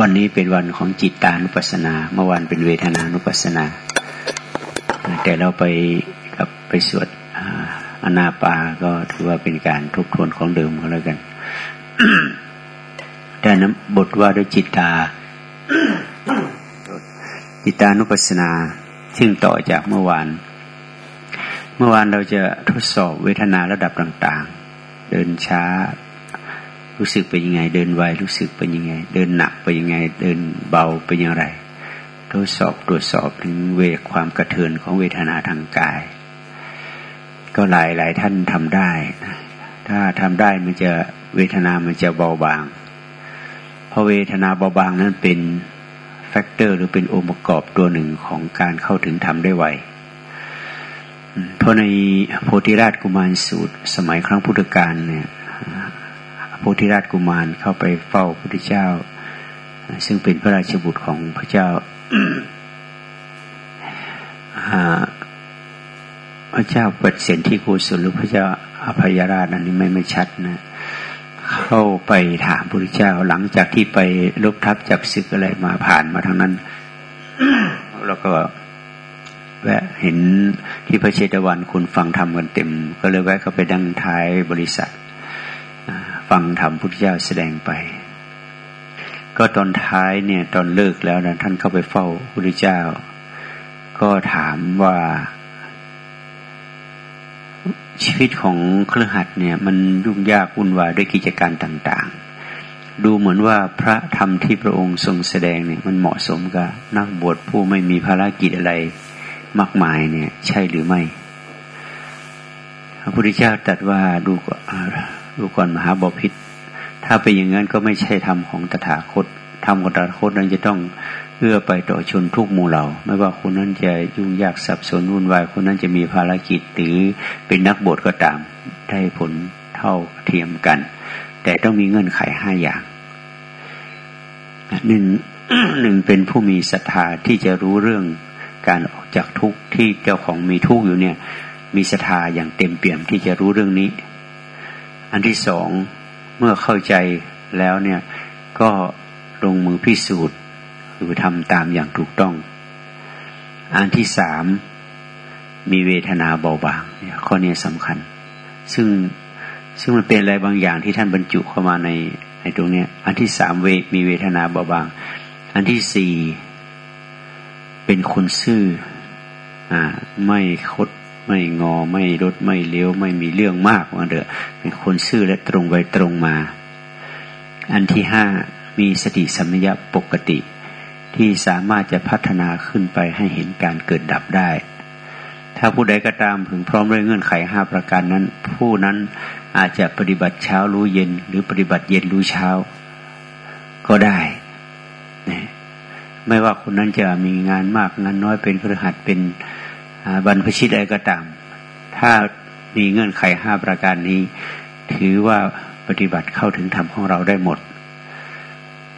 วันนี้เป็นวันของจิตตานุปัสสนา เมื่อวานเป็นเวทนานุปัสสนา แต่เราไปกับไปสวดอนาปาก็ถือว่าเป็นการทบทวนของเดิมก็แล้วกัน แต่นั้นบทว่าด้วยจิตตา จิตตานุปัสสนา ซึ่งต่อจากเมื่อวาน เมื่อวานเราจะทดสอบเวทนาระดับต่าง ๆ เดินช้า รู้สึกเป็นยังไง เดินไวรู้สึกเป็นยังไง เดินหนักเป็นยังไง เดินเบาเป็นอย่างไรทดสอบตรวจสอบถึงเวทความกระเทือนของเวทนาทางกาย ก็หลายหลายท่านทำได้ถ้าทำได้มันจะเวทนามันจะเบาบาง เพราะเวทนาเบาบางนั้นเป็นแฟกเตอร์หรือเป็นองค์ประกอบตัวหนึ่งของการเข้าถึงธรรมได้ไวเพราะในโพธิราชกุมารสูตร สมัยครั้งพุทธกาลเนี่ย พธิราชกุมารเข้าไปเฝ้าพระพุทธเจ้า ซึ่งเป็นพระราชบุตรของพระเจ้าพระเจ้าเปิดเสียนที่โกศลหรือพระเจ้าอภัยราชอันนี้ไม่ไม่ชัดนะเข้าไปถามพระพุทธเจ้า หลังจากที่ไปลบทับจับศึกอะไรมาผ่านมาทางนั้น แล้วก็แวะเห็นที่พระเชตวันคุณฟังธรรมกันเต็ม ก็เลยแวะเข้าไปดังท้ายบริษัท ฟังธรรมพุทธเจ้าแสดงไป ก็ตอนท้ายเนี่ย ตอนเลิกแล้วนะท่านเข้าไปเฝ้าพุทธเจ้า ก็ถามว่าชีวิตของเครือขัดเนี่ย มันยุ่งยากวุ่นวายด้วยกิจการต่างๆ ดูเหมือนว่าพระธรรมที่พระองค์ทรงแสดงเนี่ย มันเหมาะสมกับนักบวชผู้ไม่มีภารกิจอะไรมากมายเนี่ย ใช่หรือไม่ พระพุทธเจ้าตรัสว่าดู ดูก่อนมหาบพิษถ้าเป็นอย่างนั้นก็ไม่ใช่ธรรมของตถาคตธรรมของตถาคตนั้นจะต้องเอื้อไปต่อชนทุกหมู่เหล่า ไม่ว่าคนนั้นจะยุ่งยากสับสนวุ่นวายคนนั้นจะมีภารกิจหรือเป็นนักบวชก็ตามได้ผลเท่าเทียมกัน แต่ต้องมีเงื่อนไขห้าอย่างหนึ่งหนึ่งเป็นผู้มีศรัทธาที่จะรู้เรื่องการออกจากทุกข์ที่เจ้าของมีทุกข์อยู่เนี่ย มีศรัทธาอย่างเต็มเปี่ยมที่จะรู้เรื่องนี้ อันที่สองเมื่อเข้าใจแล้วเนี่ยก็ลงมือพิสูจน์คือทำตามอย่างถูกต้อง อันที่สามมีเวทนาเบาบางเนี่ยข้อนี้สำคัญ ซึ่งซึ่งมันเป็นอะไรบางอย่างที่ท่านบรรจุเข้ามาในในตรงนี้อันที่สามเวมีเวทนาเบาบาง อันที่สี่เป็นคนซื่ออ่าไม่คด ไม่งอไม่ลดไม่เลี้ยว ไม่มีเรื่องมากว่าเด้อเป็นคนซื่อและตรงไปตรงมา อันที่ห้ามีสติสัมยาปกติ ที่สามารถจะพัฒนาขึ้นไปให้เห็นการเกิดดับได้ ถ้าผู้ใดก็ตามถึงพร้อมด้วยเงื่อนไขห้าประการนั้น ผู้นั้นอาจจะปฏิบัติเช้ารู้เย็น หรือปฏิบัติเย็นรู้เช้า ก็ได้นะไม่ว่าคนนั้นจะมีงานมากงานน้อยเป็นครหัสเป็น บรรพชิตอะไรก็ตาม ถ้ามีเงื่อนไขห้าประการนี้ ถือว่าปฏิบัติเข้าถึงธรรมของเราได้หมด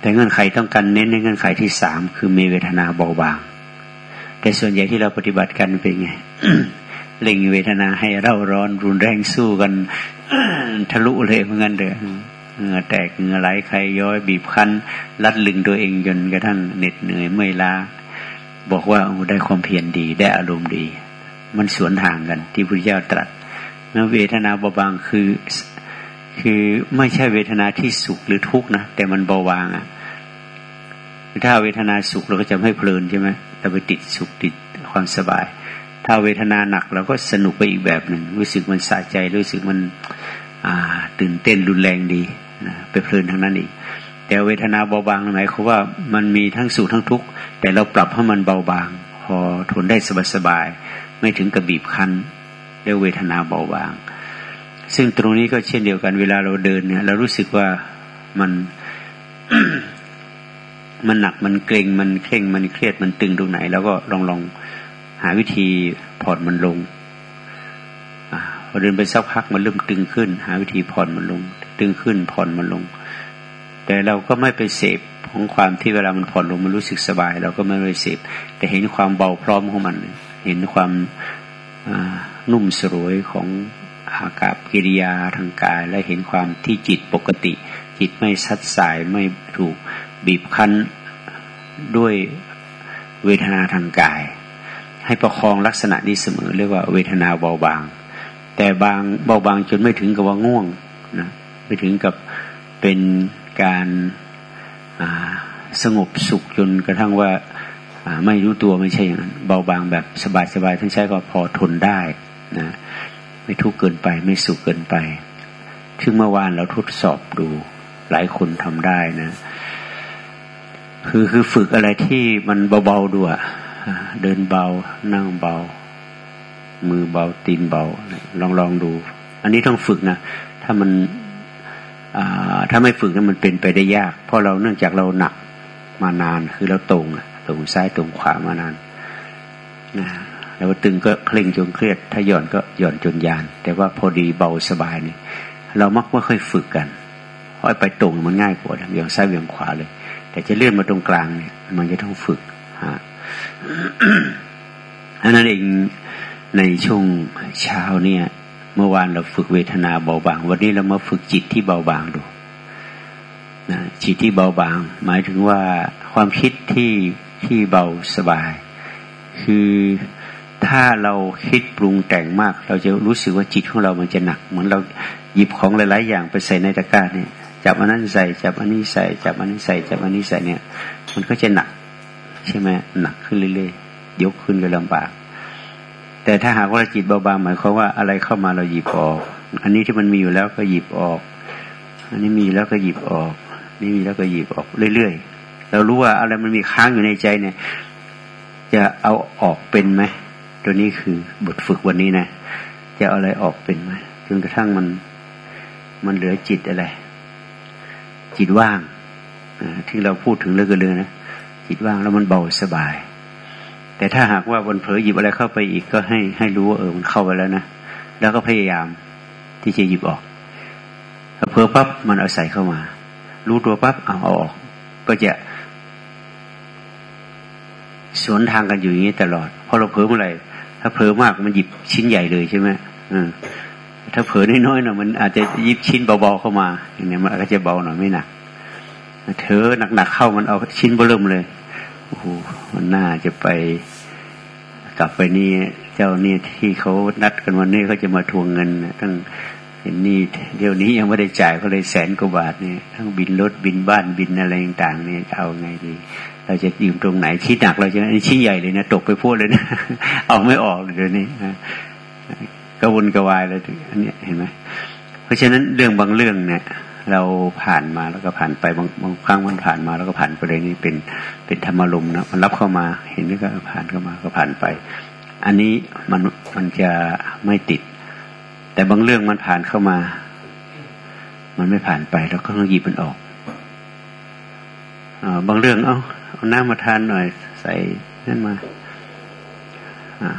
แต่เงื่อนไขต้องการเน้นในเงื่อนไขที่สามคือมีเวทนาเบาบาง แต่ส่วนใหญ่ที่เราปฏิบัติกันเป็นไงเล่งเวทนาให้เร่าร้อนรุนแรงสู้กันทะลุเลยเหมือนกันเด้อเหงื่อแตกเหงื่อไหลใครย้อยบีบคั้น รัดลึงตัวเองจนกระทั่งเหน็ดเหนื่อยเมื่อยล้า บอกว่าได้ความเพียรดี ได้อารมณ์ดี มันสวนทางกันที่พระเจ้าตรัสนะเวทนาเบาบางคือ คือไม่ใช่เวทนาที่สุขหรือทุกข์นะแต่มันเบาบางอะ่ะถ้าเวทนาสุขเราก็จะไม่เพลินใช่ไหมแต่ไปติดสุขติดความสบาย ถ้าเวทนาหนักเราก็สนุกไปอีกแบบหนึ่งรู้สึกมันสะใจรู้สึกมันตื่นเต้นรุนแรงดีนะไปเพลินทางนั้นอีก แต่เวทนาเบาบางหมายความว่ามันมีทั้งสุขทั้งทุกข์ แต่เราปรับให้มันเบาบาง พอทนได้สบายๆไม่ถึงกระบีบคั้นเรียเวทนาเบาบาง ซึ่งตรงนี้ก็เช่นเดียวกันเวลาเราเดินเนี่ย เรารู้สึกว่ามันมันหนักมันเกร็งมันเคร่งมันเครียดมันตึงตรงไหน แล้วก็ลองลองหาวิธีผ่อนมันลงอพอเดินไปสักพักมันเริ่มตึงขึ้น หาวิธีผ่อนมันลง ตึงขึ้นผ่อนมันลง แต่เราก็ไม่ไปเสพ ของความที่เวลามันผ่อนลงมันรู้สึกสบาย เราก็ไม่ไปเสพแต่เห็นความเบาพร้อมของมัน เห็นความนุ่มสรวยของอากับกิริยาทางกาย และเห็นความที่จิตปกติ จิตไม่ซัดสายไม่ถูกบีบคั้นด้วยเวทนาทางกาย ให้ประคองลักษณะนี้เสมอเรียกว่าเวทนาเบาบาง แต่บางเบาบางจนไม่ถึงกับว่าง่วงนะไม่ถึงกับเป็นการ สงบสุขจนกระทั่งว่าไม่รู้ตัวไม่ใช่อย่างนั้นเบาบางแบบสบายๆท่านใช้ก็พอทนได้นะไม่ทุกข์เกินไปไม่สุขเกินไปถึงเมื่อวานเราทดสอบดู หลายคนทำได้นะ คือคือฝึกอะไรที่มันเบาๆดูอะเดินเบา นั่งเบา มือเบาตีนเบาลองลองดู อันนี้ต้องฝึกนะ ถ้ามัน ถ้าไม่ฝึกนั้นมันเป็นไปได้ยาก เพราะเราเนื่องจากเราหนักมานานคือเราตรงตรงซ้ายตรงขวามานานนะแล้วตึงก็เคร่งจนเครียด ถ้าหย่อนก็หย่อนจนยาน แต่ว่าพอดีเบาสบายนี่เรามักไม่ค่อยฝึกกันเพราะไปตรงมันง่ายกว่าเบี่ยงซ้ายเบี่ยงขวาเลย แต่จะเลื่อนมาตรงกลางเนี่ย มันจะต้องฝึกฮะอันนั้นเองในช่วงเช้าเนี่ย เมื่อวานเราฝึกเวทนาเบาบาง วันนี้เรามาฝึกจิตที่เบาบางดูนะจิตที่เบาบาง หมายถึงว่าความคิดที่ที่เบาสบาย คือถ้าเราคิดปรุงแต่งมาก เราจะรู้สึกว่าจิตของเรามันจะหนัก เหมือนเราหยิบของหลาย ๆ อย่างไปใส่ในตะกร้าเนี่ยจับอันนั้นใส่จับอันนี้ใส่จับอันนี้ใส่จับอันนี้ใส่เนี่ย มันก็จะหนัก ใช่ไหมหนักขึ้นเรื่อยๆยกขึ้นก็ลำบาก แต่ถ้าหากว่าจิตเบาๆหมายความว่าอะไรเข้ามาเราหยิบออก อันนี้ที่มันมีอยู่แล้วก็หยิบออก อันนี้มีแล้วก็หยิบออก นี่มีแล้วก็หยิบออกเรื่อยๆเรารู้ว่าอะไรมันมีค้างอยู่ในใจเนี่ย จะเอาออกเป็นไหมตัวนี้คือบทฝึกวันนี้นะจะเอาอะไรออกเป็นไหมจนกระทั่งมันมันเหลือจิตอะไร จิตว่างที่เราพูดถึงเรื่องกันเลยนะจิตว่างแล้วมันเบาสบาย แต่ถ้าหากว่าบนเผลอหยิบอะไรเข้าไปอีกก็ให้ให้รู้ว่าเออมันเข้าไปแล้วนะแล้วก็พยายามที่จะหยิบออกเผลอปั๊บมันเอาใส่เข้ามา รู้ตัวปั๊บเอาเอาออก ก็จะสวนทางกันอยู่อย่างนี้ตลอดพอเราเผลอเมื่อไหร่ถ้าเผลอมากมันหยิบชิ้นใหญ่เลยใช่ไหมอืมถ้าเผลอน้อยๆหน่อยมันอาจจะยิบชิ้นเบาๆเข้ามาอย่างนี้มันก็จะเบาหน่อยไม่หนักเธอหนักๆเข้ามันเอาชิ้นเบิ่มเลย โอ้โหมันน่าจะไปกลับไปนี่เจ้านี่ที่เขานัดกันวันนี้เขาจะมาทวงเงินทั้งนี่เดี๋ยวนี้ยังไม่ได้จ่ายเขาเลยแสนกว่าบาทเนี่ยทั้งบินรถบินบ้านบินอะไรต่างๆเนี่ยเอาไงดี เราจะยืมตรงไหนชิ้หนักเราจะชิ้นใหญ่เลยนะตกไปพูดเลยนะเอาไม่ออกเดี๋ยวนี้กระวนกระวายเลยอันนี้เห็นไหมเพราะฉะนั้นเรื่องบางเรื่องเนี่ย เราผ่านมาแล้วก็ผ่านไปบางบางครั้งมันผ่านมาแล้วก็ผ่านไปเลยนี่เป็นเป็นธรรมลมนะมันรับเข้ามาเห็นแล้วก็ผ่านเข้ามาก็ผ่านไป อันนี้มันมันจะไม่ติด แต่บางเรื่องมันผ่านเข้ามา มันไม่ผ่านไปเราก็ต้องหยิบมันออกอบางเรื่องเอาเอาน้ำมาทานหน่อย ใส่นั่นมาอา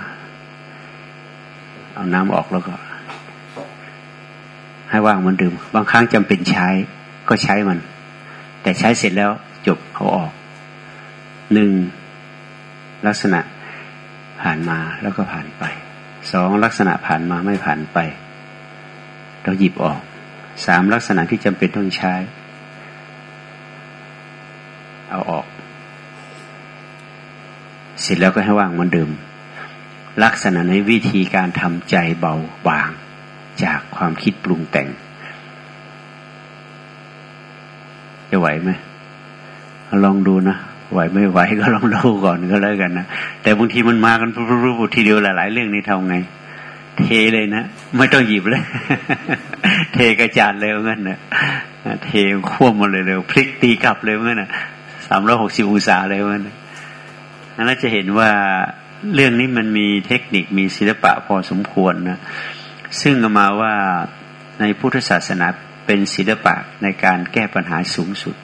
เอาน้ำออกแล้วก็ ให้ว่างเหมันเดื่มบางครั้งจำเป็นใช้ก็ใช้มัน แต่ใช้เสร็จแล้วจบเขาออกหนึ่งลักษณะผ่านมาแล้วก็ผ่านไปสองลักษณะผ่านมาไม่ผ่านไป เราหยิบออกสามลักษณะที่จำเป็นต้องใช้ เอาออก เสร็จแล้วก็ให้ว่างเหมันเดื่มลักษณะในวิธีการทำใจเบาบาง จากความคิดปรุงแต่ง จะไหวไหมลองดูนะไหวไม่ไหวก็ลองดูก่อนก็แล้วกันนะแต่บางทีมันมากันรูปทีเดียวหลาย ๆ เรื่องนี่ทำไง เทเลยนะไม่ต้องหยิบเลย เทกระจาดเลยเงั้นนะเทควบมาเลยเร็วพลิกตีกลับเลยเงั้นนะสามร้อยหกสิบองศาเลยเงั้นนั้นจะเห็นว่าเรื่องนี้มันมีเทคนิคมีศิลปะพอสมควรนะ ซึ่งมาว่าในพุทธศาสนาเป็นศิลปะในการแก้ปัญหาสูงสุด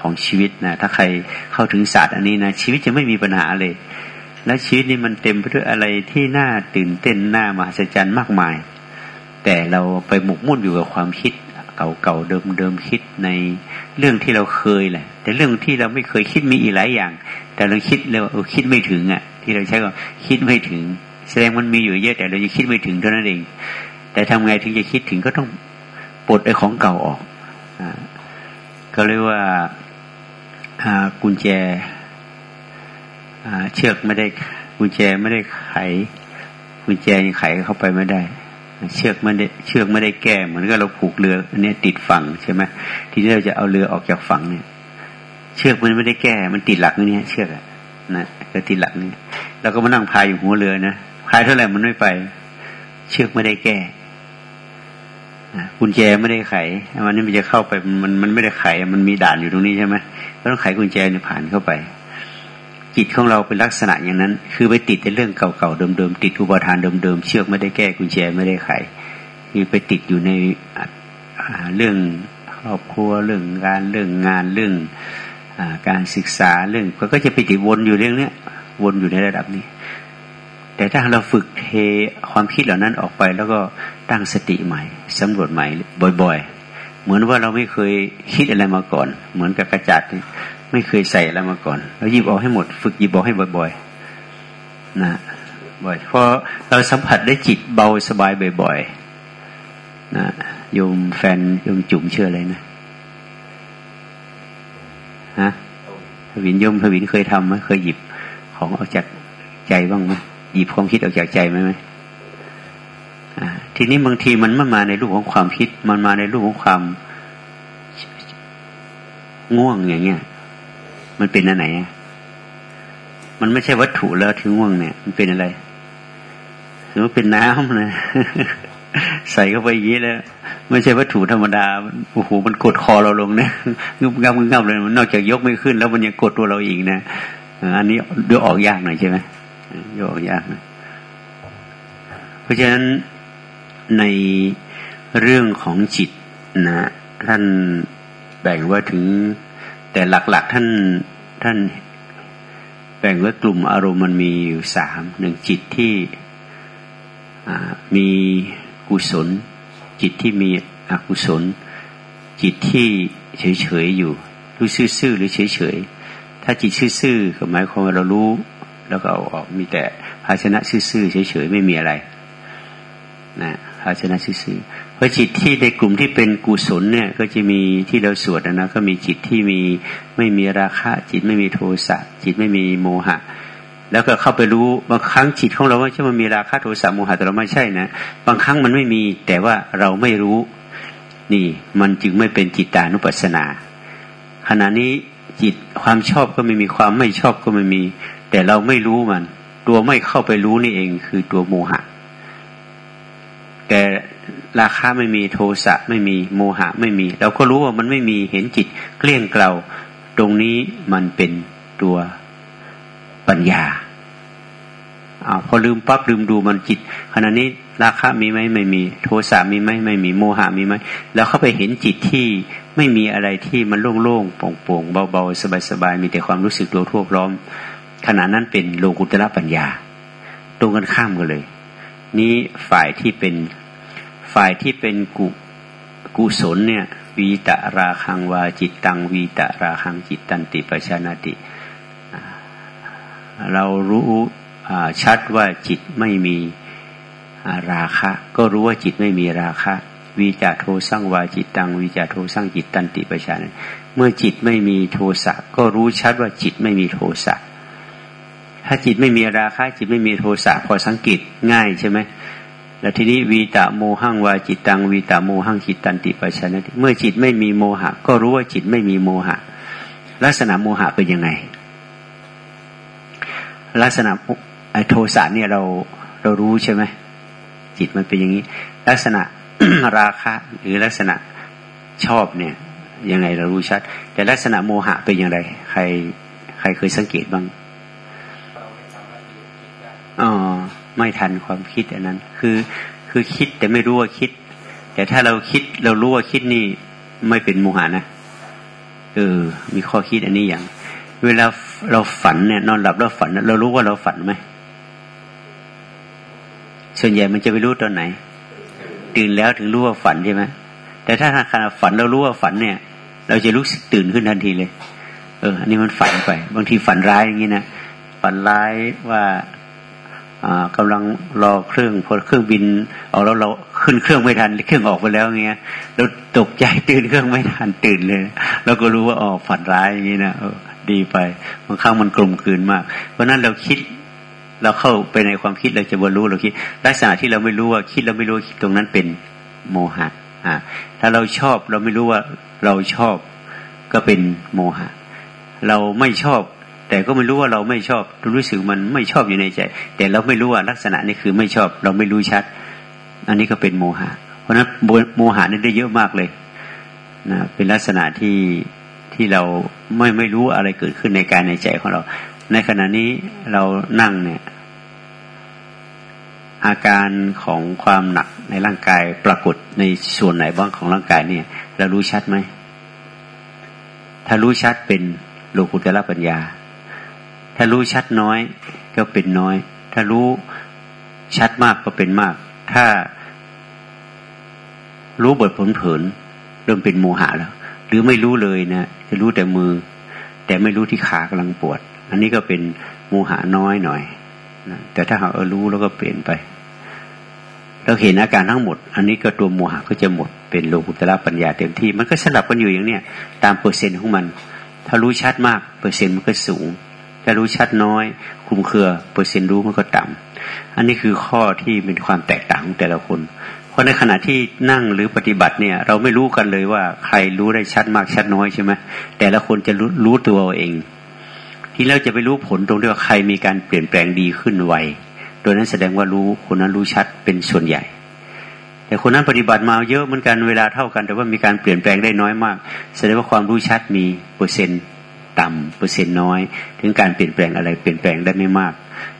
ของชีวิตนะถ้าใครเข้าถึงศาสตร์อันนี้นะชีวิตจะไม่มีปัญหาเลย และชีวิตนี้มันเต็มไปด้วยอะไรที่น่าตื่นเต้นน่ามหัศจรรย์มากมาย แต่เราไปหมกมุ่นอยู่กับความคิดเก่าๆเดิมๆคิดในเรื่องที่เราเคยแหละ แต่เรื่องที่เราไม่เคยคิดมีอีกหลายอย่าง แต่เราคิดเราคิดไม่ถึงอะ ที่เราใช้ก็คิดไม่ถึง แสดงมันมีอยู่เยอะแต่เราจะคิดไม่ถึงเท่านั้นเอง แต่ทำไงถึงจะคิดถึงก็ต้องปลดไอ้ของเก่าออกอก็เรียกว่ากุญแจเชือกไม่ได้กุญแจไม่ได้ไขกุญแจยังไขเข้าไปไม่ได้ เชือกไม่ได้เชือกไม่ได้แก้เหมือนกับเราผูกเรืออันนี้ติดฝั่งใช่ไหมทีนี้เราจะเอาเรือออกจากฝั่งเนี่ย เชือกมันไม่ได้แก้ มันติดหลักนี่เชือกนะก็ติดหลักนี่เราก็มานั่งพายอยู่หัวเรือนะ พายเท่าไหร่มันไม่ไป เชือกไม่ได้แก้กุญแจไม่ได้ไขมันนี่มันจะเข้าไปมันมันไม่ได้ไข มันมีด่านอยู่ตรงนี้ใช่ไหมก็ต้องไขกุญแจเนี่ยผ่านเข้าไป จิตของเราเป็นลักษณะอย่างนั้น คือไปติดในเรื่องเก่าๆเดิมๆติดอุปทานเดิมๆเชือกไม่ได้แก้กุญแจไม่ได้ไขคือไปติดอยู่ในเรื่องครอบครัวเรื่องการเรื่องงานเรื่องอการศึกษาเรื่องก็จะไปติดวนอยู่เรื่องเนี้ยวนอยู่ในระดับนี้ แต่ถ้าเราฝึกเทความคิดเหล่านั้นออกไป แล้วก็ตั้งสติใหม่สำรวจใหม่บ่อยๆ เหมือนว่าเราไม่เคยคิดอะไรมาก่อน เหมือนกับกระจัดไม่เคยใส่อะไรมาก่อน แล้วหยิบออกให้หมด ฝึกหยิบออกให้บ่อยๆนะบ่อยพอเราสัมผัสได้จิตเบาสบายบ่อยๆนะโยมแฟนโยมจุ๋มเชื่ออะไรนะฮะพวินโยมพวินเคยทำไหมเคยหยิบของออกจากใจบ้างไหม หยิบความคิดออกจากใจไหมไหมทีนี้บางทีมันไม่มาในรูปของความคิด มันมาในรูปของความง่วงอย่างเงี้ย มันเป็นอะไรมันไม่ใช่วัตถุแล้วถึงง่วงเนี่ย มันเป็นอะไรหรือว่าเป็นน้ำนะใส่เข้าไปอย่างนี้แล้วไม่ใช่วัตถุธรรมดาโอ้โหมันกดคอเราลงนะงึบงับงึบงับเลยมันนอกจากยกไม่ขึ้น แล้วมันยังกดตัวเราอีกนะอันนี้ดูออกยากหน่อยใช่ไหม ยกออกยากนะ เพราะฉะนั้นในเรื่องของจิตนะ ท่านแบ่งว่าถึง แต่หลักๆท่านท่านแบ่งว่ากลุ่มอารมณ์มันมีอยู่สามหนึ่งจิตที่มีกุศล จิตที่มีอกุศล จิตที่เฉยๆอยู่รู้ซื่อๆหรือเฉยๆถ้าจิตซื่อๆก็หมายความว่าเรารู้ แล้วก็เอาออกมีแต่ภาชนะซื่อๆเฉยๆไม่มีอะไรนะภาชนะซื่อเพราะจิตที่ในกลุ่มที่เป็นกุศลเนี่ย ก็จะมีที่เราสวดนะ ก็มีจิตที่มีไม่มีราคะ จิตไม่มีโทสะจิตไม่มีโมหะ แล้วก็เข้าไปรู้บางครั้งจิตของเราว่าใช่มันมีราคะโทสะโมหะแต่เราไม่ใช่นะบางครั้งมันไม่มีแต่ว่าเราไม่รู้ นี่ มันจึงไม่เป็นจิตตานุปัสสนา ขณะนี้จิตความชอบก็ไม่มีความไม่ชอบก็ไม่มี แต่เราไม่รู้มัน ตัวไม่เข้าไปรู้นี่เองคือตัวโมหะ แต่ราคาไม่มีโทสะไม่มีโมหะไม่มี เราก็รู้ว่ามันไม่มีเห็นจิตเกลี้ยงเกลาตรงนี้มันเป็นตัวปัญญาอาพอลืมปั๊บลืมดูมันจิตขณะนี้ราคะมีไหมไม่มี โทสะมีไหมไม่มีโมหะมีไหมแล้วเข้าไปเห็นจิตที่ไม่มีอะไรที่มันโล่งๆโปร่งๆเบาๆ สบายๆ มีแต่ความรู้สึกตัวทั่วพร้อม ขณะนั้นเป็นโลกุตระปัญญา ตรงกันข้ามกันเลย นี้ฝ่ายที่เป็นฝ่ายที่เป็นกุกุศลเนี่ยวีตะราคังวาจิตตังวีตะราคังจิตตันติปชานาติ เรารู้ชัดว่าจิตไม่มีราคะ ก็รู้ว่าจิตไม่มีราคะวีจาโทสร้างวาจิตตังวีจาโทสร้างจิตตันติปชานเมื่อจิตไม่มีโทสะก็รู้ชัดว่าจิตไม่มีโทสะ ถ้าจิตไม่มีราคะจิตไม่มีโทสะพอสังเกตง่ายใช่ไหมแล้วทีนี้วีตาโมหังวาจิตตังวีตาโมหังจิตตันติปัชนะเมื่อจิตไม่มีโมหะ ก็รู้ว่าจิตไม่มีโมหะ ลักษณะโมหะเป็นยังไง ลักษณะโทสะเนี่ยเราเรารู้ใช่ไหมจิตมันเป็นอย่างนี้ ลักษณะราคะหรือลักษณะชอบเนี่ยยังไงเรารู้ชัด แต่ลักษณะโมหะเป็นอย่างไร ใครใครเคยสังเกตบ้างอ๋อ ไม่ทันความคิดอันนั้น คือคือคิดแต่ไม่รู้ว่าคิด แต่ถ้าเราคิดเรารู้ว่าคิดนี่ไม่เป็นโมหะนะเออ มีข้อคิดอันนี้อย่าง เวลาเราฝันเนี่ย นอนหลับแล้วฝัน เรารู้ว่าเราฝันไหมส่วนใหญ่มันจะไปรู้ตอนไหน ตื่นแล้วถึงรู้ว่าฝันใช่ไหมแต่ถ้าขณะฝันเรารู้ว่าฝันเนี่ย เราจะรู้สึกตื่นขึ้นทันทีเลย เออ อันนี้มันฝันไป บางทีฝันร้ายอย่างนี้นะฝันร้ายว่า กำลังรอเครื่องพอเครื่องบินออกแล้วเราขึ้นเครื่องไม่ทันเครื่องออกไปแล้วเงี้ยเราตกใจตื่นเครื่องไม่ทันตื่นเลย แล้วก็รู้ว่าออกฝันร้ายอย่างนี้นะดีไปบางครั้งมันกลมกลืนมาก เพราะนั้นเราคิดเราเข้าไปในความคิดเราจะบรรลุเราคิด ลักษณะที่เราไม่รู้ว่าคิดเราไม่รู้ตรงนั้นเป็นโมหะอ่าถ้าเราชอบเราไม่รู้ว่าเราชอบก็เป็นโมหะ เราไม่ชอบ แต่ก็ไม่รู้ว่าเราไม่ชอบรู้สึกมันไม่ชอบอยู่ในใจ แต่เราไม่รู้ว่าลักษณะนี้คือไม่ชอบ เราไม่รู้ชัด อันนี้ก็เป็นโมหะ เพราะนั้นโมหะนี่ได้เยอะมากเลยนะเป็นลักษณะที่ที่เราไม่ไม่รู้อะไรเกิดขึ้นในกายในใจของเรา ในขณะนี้เรานั่งเนี่ย อาการของความหนักในร่างกายปรากฏในส่วนไหนบ้างของร่างกายเนี่ย เรารู้ชัดไหมถ้ารู้ชัดเป็นโลกุตละปัญญา ถ้ารู้ชัดน้อยก็เป็นน้อย ถ้ารู้ชัดมากก็เป็นมาก ถ้ารู้บทผลเผินเริ่มเป็นโมหะแล้ว หรือไม่รู้เลยนะจะรู้แต่มือ แต่ไม่รู้ที่ขากำลังปวด อันนี้ก็เป็นโมหะน้อยหน่อยนะแต่ถ้าหากเออรู้แล้วก็เปลี่ยนไปเราเห็นอาการทั้งหมด อันนี้ก็ตัวโมหะก็จะหมดเป็นโลกุตระปัญญาเต็มที่ มันก็สลับกันอยู่อย่างเนี้ยตามเปอร์เซ็นต์ของมัน ถ้ารู้ชัดมากเปอร์เซ็นต์มันก็สูง ถ้ารู้ชัดน้อย คุมเครือเปอร์เซ็นต์รู้มันก็ต่ำอันนี้คือข้อที่เป็นความแตกต่างของแต่ละคน เพราะในขณะที่นั่งหรือปฏิบัติเนี่ย เราไม่รู้กันเลยว่าใครรู้ได้ชัดมากชัดน้อยใช่ไหมแต่ละคนจะรู้รู้ตัวเอง ที่เราจะไปรู้ผลตรงที่ว่าใครมีการเปลี่ยนแปลงดีขึ้นไวโดยนั้นแสดงว่ารู้คนนั้นรู้ชัดเป็นส่วนใหญ่แต่คนนั้นปฏิบัติมาเยอะเหมือนกันเวลาเท่ากัน แต่ว่ามีการเปลี่ยนแปลงได้น้อยมาก แสดงว่าความรู้ชัดมีเปอร์เซ็นต์ ต่ำเปอร์เซ็นต์น้อย ถึงการเปลี่ยนแปลงอะไรเปลี่ยนแปลงได้ไม่มาก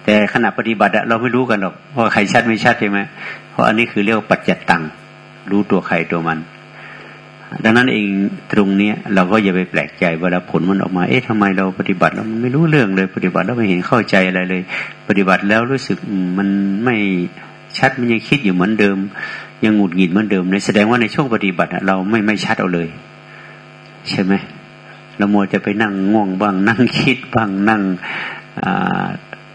แต่ขณะปฏิบัติเราไม่รู้กันหรอกว่าใครชัดไม่ชัดใช่ไหมเพราะอันนี้คือเรียกว่าปัจจัตตังรู้ตัวใครตัวมัน ดังนั้นเองตรงนี้เราก็อย่าไปแปลกใจเวลาผลมันออกมา เอ๊ะทำไมเราปฏิบัติแล้วมันไม่รู้เรื่องเลย ปฏิบัติแล้วไม่เห็นเข้าใจอะไรเลย ปฏิบัติแล้วรู้สึกมันไม่ชัดมันยังคิดอยู่เหมือนเดิม ยังหงุดหงิดเหมือนเดิมในแสดงว่าในช่วงปฏิบัติเราไม่ไม่ชัดเอาเลย ใช่ไหม เราโมจะไปนั่งง่วงบ้าง นั่งคิดบ้างนั่ง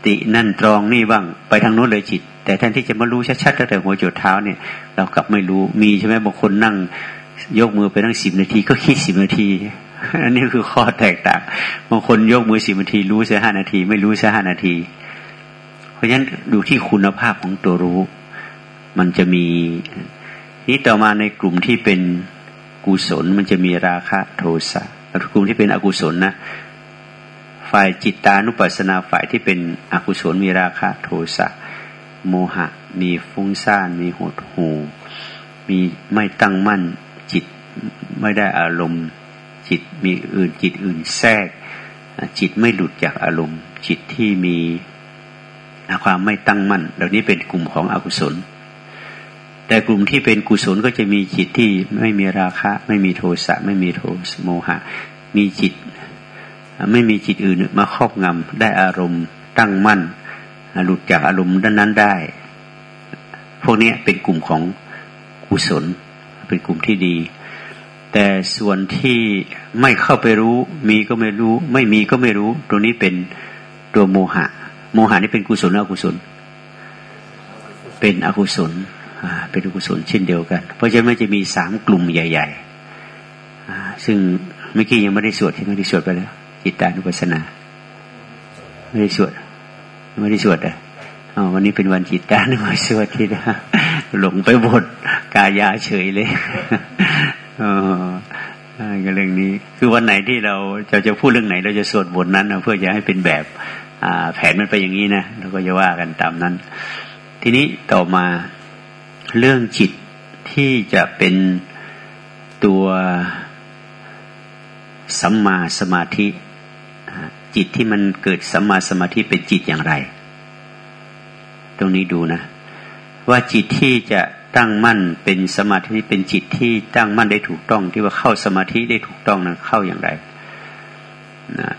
ตินั่นตรองนี่บ้าง ไปทางโน้นเลยจิต แต่แทนที่จะมารู้ชัดๆตั้งแต่หัวจุดเท้าเนี่ย เรากลับไม่รู้มีใช่ไหมบางคนนั่ง ยกมือไปนั่งสิบนาที ก็คิดสิบนาที อันนี้คือข้อแตกต่างบางคนยกมือสิบนาที รู้แค่ห้านาที ไม่รู้แค่ห้านาที เพราะฉะนั้นดูที่คุณภาพของตัวรู้ มันจะมีนี่ต่อมาในกลุ่มที่เป็นกุศลมันจะมีราคะโทสะ กลุ่มที่เป็นอกุศลนะฝ่ายจิตตานุปัสสนาฝ่ายที่เป็นอกุศลมีราคะโทสะโมหะ มีฟุ้งซ่าน มีหดหูมีไม่ตั้งมั่นจิตไม่ได้อารมณ์ จิตมีอื่นจิตอื่นแทรก จิตไม่หลุดจากอารมณ์ จิตที่มีความไม่ตั้งมั่น เหล่านี้เป็นกลุ่มของอกุศล แต่กลุ่มที่เป็นกุศลก็จะมีจิตที่ไม่มีราคะ ไม่มีโทสะไม่มีโทสโมหะ มีจิต ไม่มีจิตอื่นมาครอบงำได้อารมณ์ตั้งมั่น หลุดจากอารมณ์ด้านนั้นได้ พวกนี้เป็นกลุ่มของกุศล เป็นกลุ่มที่ดี แต่ส่วนที่ไม่เข้าไปรู้ มีก็ไม่รู้ ไม่มีก็ไม่รู้ตรงนี้เป็นตัวโมหะ โมหะนี่เป็นกุศลหรืออกุศล เป็นอกุศล เป็นกุศลเช่นเดียวกัน เพราะฉะนั้นจะมีสามกลุ่มใหญ่ๆซึ่งเมื่อกี้ยังไม่ได้สวดที่ไม่ได้สวดไปแล้วจิตตานุปัสสนา ไม่ได้สวด ไม่ได้สวดอะวันนี้เป็นวันจิตตานุปัสสวดที่นะหลงไปบทกายาเฉยเลยอ๋อก็เรื่องนี้ คือวันไหนที่เราจะจะพูดเรื่องไหน เราจะสวดบทนั้นเพื่อจะให้เป็นแบบแผนมันไปอย่างนี้นะเราก็จะว่ากันตามนั้น ทีนี้ต่อมา เรื่องจิตที่จะเป็นตัวสัมมาสมาธิ จิตที่มันเกิดสัมมาสมาธิเป็นจิตอย่างไร ตรงนี้ดูนะ ว่าจิตที่จะตั้งมั่นเป็นสมาธิเป็นจิตที่ตั้งมั่นได้ถูกต้อง ที่ว่าเข้าสมาธิได้ถูกต้องนะเข้าอย่างไรนะ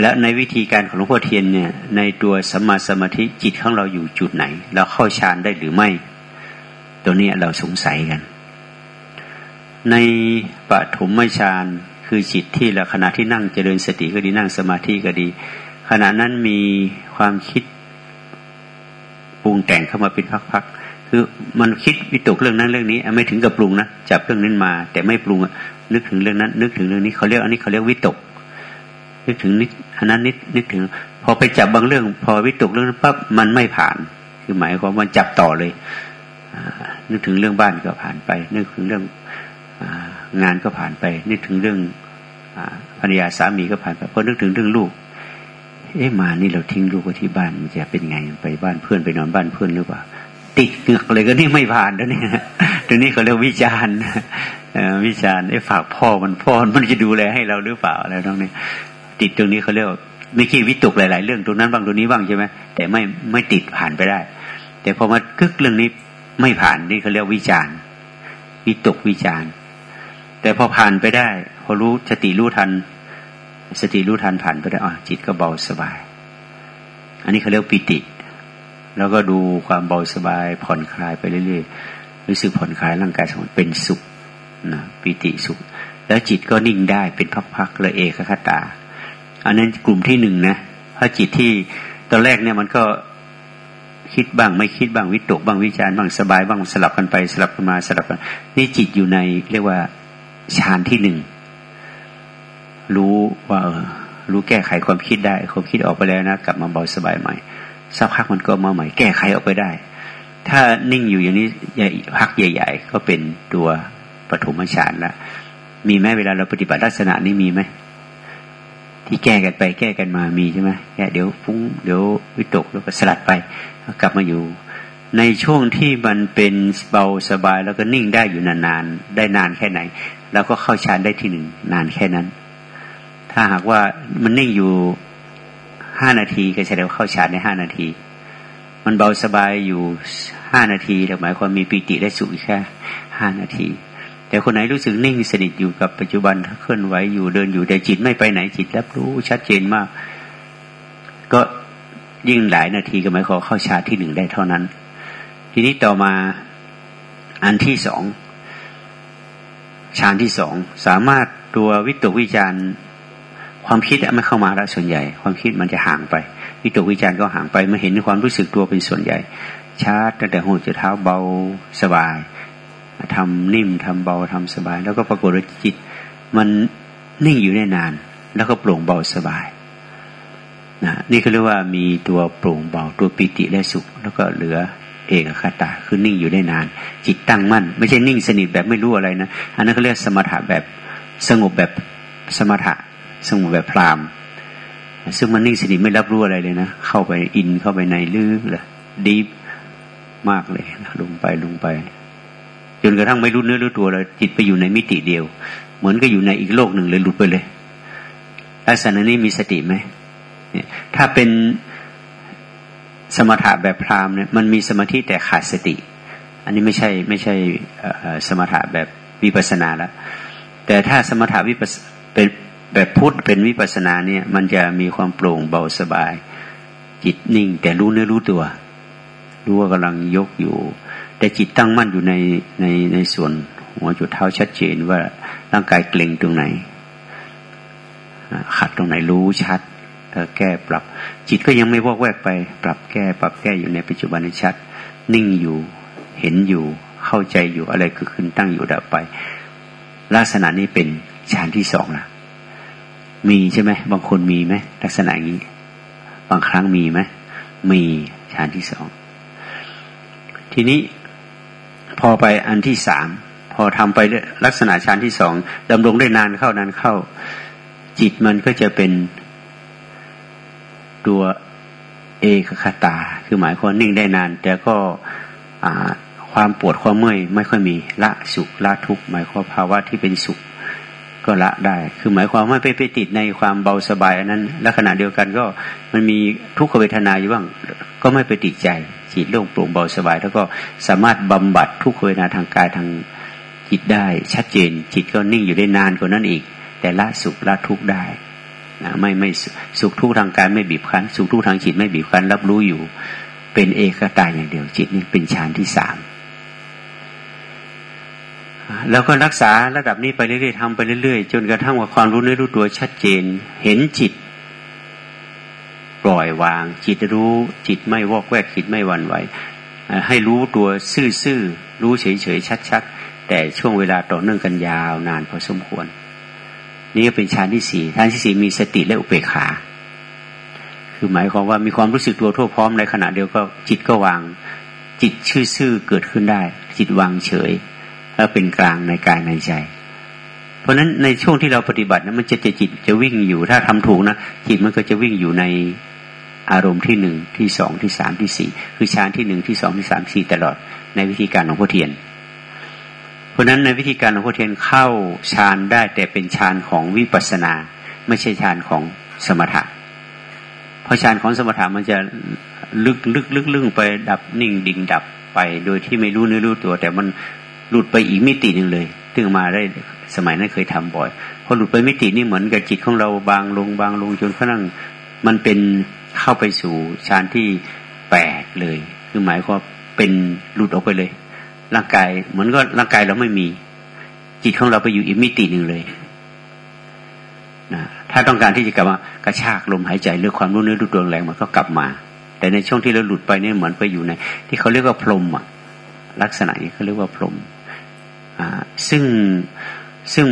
และในวิธีการของหลวงพ่อเทียนเนี่ย ในตัวสัมมาสมาธิจิตของเราอยู่จุดไหน เราเข้าฌานได้หรือไม่ ตัวนี้เราสงสัยกัน ในปฐมฌานคือจิตที่เราขณะที่นั่งเจริญสติก็ดีนั่งสมาธิก็ดี ขณะนั้นมีความคิดปรุงแต่งเข้ามาเป็นพักๆคือมันคิดวิตกเรื่องนั้นเรื่องนี้ ไม่ถึงกับปรุงนะจับเรื่องนั้นมา แต่ไม่ปรุงนึกถึงเรื่องนั้น นึกถึงเรื่องนี้เขาเรียกอันนี้เขาเรียกวิตก นึกถึงนิดอันนั้นนิดนึกถึง พอไปจับบางเรื่อง พอวิตกเรื่องนั้นปั๊บมันไม่ผ่าน คือหมายความว่าจับต่อเลย นึกถึงเรื่องบ้านก็ผ่านไป นึกถึงเรื่องงานก็ผ่านไป นึกถึงเรื่องภรรยาสามีก็ผ่านไปพอนึกถึงเรื่องลูก เอ๊ะมานี่เราทิ้งลูกไว้ที่บ้านมันจะเป็นไงไปบ้านเพื่อนไปนอนบ้านเพื่อนหรือเปล่าติดเกือกเลยก็นี่ไม่ผ่านแล้วนี่ตรงนี้เขาเรียกวิจารณ์วิจารณ์ไอ้ฝากพ่อมันพ่อมันจะดูแลให้เราหรือเปล่าอะไรตรงนี้ ติดตรงนี้เขาเรียกไม่คิดวิตกหลาย ๆ เรื่องตรงนั้นบ้างตรงนี้บ้างใช่ไหมแต่ไม่ไม่ติดผ่านไปได้ แต่พอมากึกเรื่องนี้ ไม่ผ่านนี่เขาเรียกวิจารณ์วิตกวิจารณ์ แต่พอผ่านไปได้ พอรู้สติรู้ทัน สติรู้ทันผ่านไปได้อะจิตก็เบาสบาย อันนี้เขาเรียกปิติ แล้วก็ดูความเบาสบายผ่อนคลายไปเรื่อยๆรู้สึกผ่อนคลายร่างกายสมเป็นสุขนะปิติสุข แล้วจิตก็นิ่งได้เป็นพักๆเลยเอกคตา อันนั้นกลุ่มที่หนึ่งนะเพราะจิตที่ตอนแรกเนี่ยมันก็ คิดบ้าง ไม่คิดบ้างวิตกบ้างวิจารบ้างสบายบ้างสลับกันไป สลับกันมาสลับกันนี่จิตอยู่ในเรียกว่าฌานที่หนึ่งรู้ว่าเออรู้แก้ไขความคิดได้ความคิดออกไปแล้วนะกลับมาเบาสบายใหม่สักพักมันก็มาใหม่ แก้ไขออกไปได้ ถ้านิ่งอยู่อย่างนี้ใหญ่พักใหญ่ ๆ ก็เป็นตัวปฐมฌานละมีไหมเวลาเราปฏิบัติลักษณะนี้มีไหม ที่แก้กันไปแก้กันมามีใช่ไหมแก้เดี๋ยวฟุ้งเดี๋ยววิตกแล้วก็สลัดไปกลับมาอยู่ ในช่วงที่มันเป็นเบาสบายแล้วก็นิ่งได้อยู่นานๆได้นานแค่ไหนแล้วก็เข้าฌานได้ที่หนึ่งนานแค่นั้น ถ้าหากว่ามันนิ่งอยู่ห้านาทีก็แสดงว่าเข้าฌานในห้านาที มันเบาสบายอยู่ห้านาทีแต่หมายความมีปิติได้สุขแค่ห้านาที แต่คนไหนรู้สึกนิ่งสนิทอยู่กับปัจจุบันเคลื่อนไหวอยู่เดินอยู่แต่จิตไม่ไปไหนจิตรับรู้ชัดเจนมาก ก็ยิ่งหลายนาทีก็หมายความเข้าฌาที่หนึ่งได้เท่านั้น ทีนี้ต่อมาอันที่สองฌานที่สองสามารถตัววิตกวิจารความคิดไม่เข้ามาแล้วส่วนใหญ่ ความคิดมันจะห่างไป วิตกวิจารก็ห่างไปมาเห็นความรู้สึกตัวเป็นส่วนใหญ่ชาร์ตั้งแต่หัวจนเท้าเบาสบาย ทำนิ่มทำเบาทำสบาย แล้วก็ปรากฏว่าจิต มันนิ่งอยู่ได้นาน แล้วก็โปร่งเบาสบายนะนี่เขาเรียกว่ามีตัวโปร่งเบาตัวปิติและสุข แล้วก็เหลือเอกคตาคือนิ่งอยู่ได้นาน จิตตั้งมั่น ไม่ใช่นิ่งสนิทแบบไม่รู้อะไรนะอันนั้นเขาเรียกสมถะแบบสงบแบบสมถะสงบแบบพรามซึ่งมันนิ่งสนิทไม่รับรู้อะไรเลยนะเข้าไปอินเข้าไปในลึกเลยดีมากเลยลงไปลงไป จนกระทั่งไม่รู้เนื้อรู้ตัวเลยจิตไปอยู่ในมิติเดียว เหมือนก็อยู่ในอีกโลกหนึ่งเลยหลุดไปเลยลักษณะนี้มีสติไหมถ้าเป็นสมถะแบบพราหมณ์เนี่ยมันมีสมาธิแต่ขาดสติ อันนี้ไม่ใช่ไม่ใช่สมถะแบบวิปัสนาแล้วแต่ถ้าสมถะวิปัสเป็นแบบพุทธเป็นวิปัสนาเนี่ย มันจะมีความโปร่งเบาสบาย จิตนิ่ง แต่รู้เนื้อรู้ตัว รู้ว่ากำลังยกอยู่ แต่จิตตั้งมั่นอยู่ในในในส่วนหัวจุดเท้าชัดเจนว่าร่างกายเกร็งตรงไหนขัดตรงไหนรู้ชัดแก้ปรับ จิตก็ยังไม่วอกแวกไป ปรับแก้ ปรับแก้อยู่ในปัจจุบันชัด นิ่งอยู่เห็นอยู่เข้าใจอยู่อะไรก็ขึ้นตั้งอยู่ดับไป ลักษณะนี้เป็นฌานที่สองละมีใช่ไหมบางคนมีไหมลักษณะนี้ บางครั้งมีไหมมีฌานที่สองทีนี้ พอไปอันที่สามพอทำไปลักษณะฌานที่สองดำรงได้นานเข้านานเข้า จิตมันก็จะเป็นตัวเอกคตา คือหมายความนิ่งได้นาน แต่ก็ความปวดความเมื่อยไม่ค่อยมีละสุขละทุกข์หมายความภาวะที่เป็นสุขก็ละได้ คือหมายความว่าไปไปติดในความเบาสบายอันนั้น และขณะเดียวกันก็มันมีทุกขเวทนาอยู่บ้าง ก็ไม่ไปติดใจ จิตโล่งโปร่งเบาสบาย แล้วก็สามารถบำบัดทุกขเวทนาทางกายทางจิตได้ ชัดเจน จิตก็นิ่งอยู่ได้นานกว่านั้นอีก แต่ละสุขละทุกข์ได้นะไม่ไม่สุขทุกทางกายไม่บีบคั้น สุขทุกทางจิตไม่บีบคั้น รับรู้อยู่ เป็นเอกตายอย่างเดียวจิตนี่เป็นฌานที่สามแล้วก็รักษาระดับนี้ไปเรื่อยๆทำไปเรื่อยๆ จนกระทั่งว่าความรู้เนื้อรู้ตัวชัดเจน เห็นจิต ปล่อยวาง จิตรู้ จิตไม่วอกแวกจิตไม่วันไหวให้รู้ตัวซื่อๆรู้เฉยๆชัดๆ แต่ช่วงเวลาต่อเนื่องกันยาวนานพอสมควร นี่เป็นฌานที่สี่ฌานที่สี่มีสติและอุเบกขา คือหมายความว่ามีความรู้สึกตัวทั่วพร้อมในขณะเดียวก็จิตก็วาง จิตชื่อๆเกิดขึ้นได้ จิตวางเฉยแล้วเป็นกลางในกายในใจ เพราะฉะนั้นในช่วงที่เราปฏิบัตินะมันจะจะจิตจะวิ่งอยู่ถ้าทำถูกนะจิตมันก็จะวิ่งอยู่ใน อารมณ์ที่หนึ่งที่สองที่สามที่สี่คือฌานที่หนึ่งที่สองที่สามสี่ตลอดในวิธีการของพุทเทียน เพราะนั้นในวิธีการของพุทเทียนเข้าฌานได้แต่เป็นฌานของวิปัสนา ไม่ใช่ฌานของสมถะเพราะฌานของสมถะมันจะลึกลึกลึกลึกไปดับนิ่งดิ่งดับไป โดยที่ไม่รู้เนื้อรู้ตัว แต่มันหลุดไปอีกมิติหนึ่งเลยถึงมาได้สมัยนั้นเคยทำบ่อยพอหลุดไปมิตินี่เหมือนกับจิตของเราบางลงบางลงจนกระทั่งมันเป็น เข้าไปสู่ฌานที่แปดเลย คือหมายความเป็นหลุดออกไปเลย ร่างกายเหมือนก็ร่างกายเราไม่มี จิตของเราไปอยู่อีกมิติหนึ่งเลยนะถ้าต้องการที่จะกลับมากระชากลมหายใจหรือความรู้เนื้อรู้ตัวแรงมันก็กลับมา แต่ในช่วงที่เราหลุดไปนี่เหมือนไปอยู่ใน ที่เขาเรียกว่าพรมอะลักษณะนี้เขาเรียกว่าพรมอ่าซึ่งซึ่ง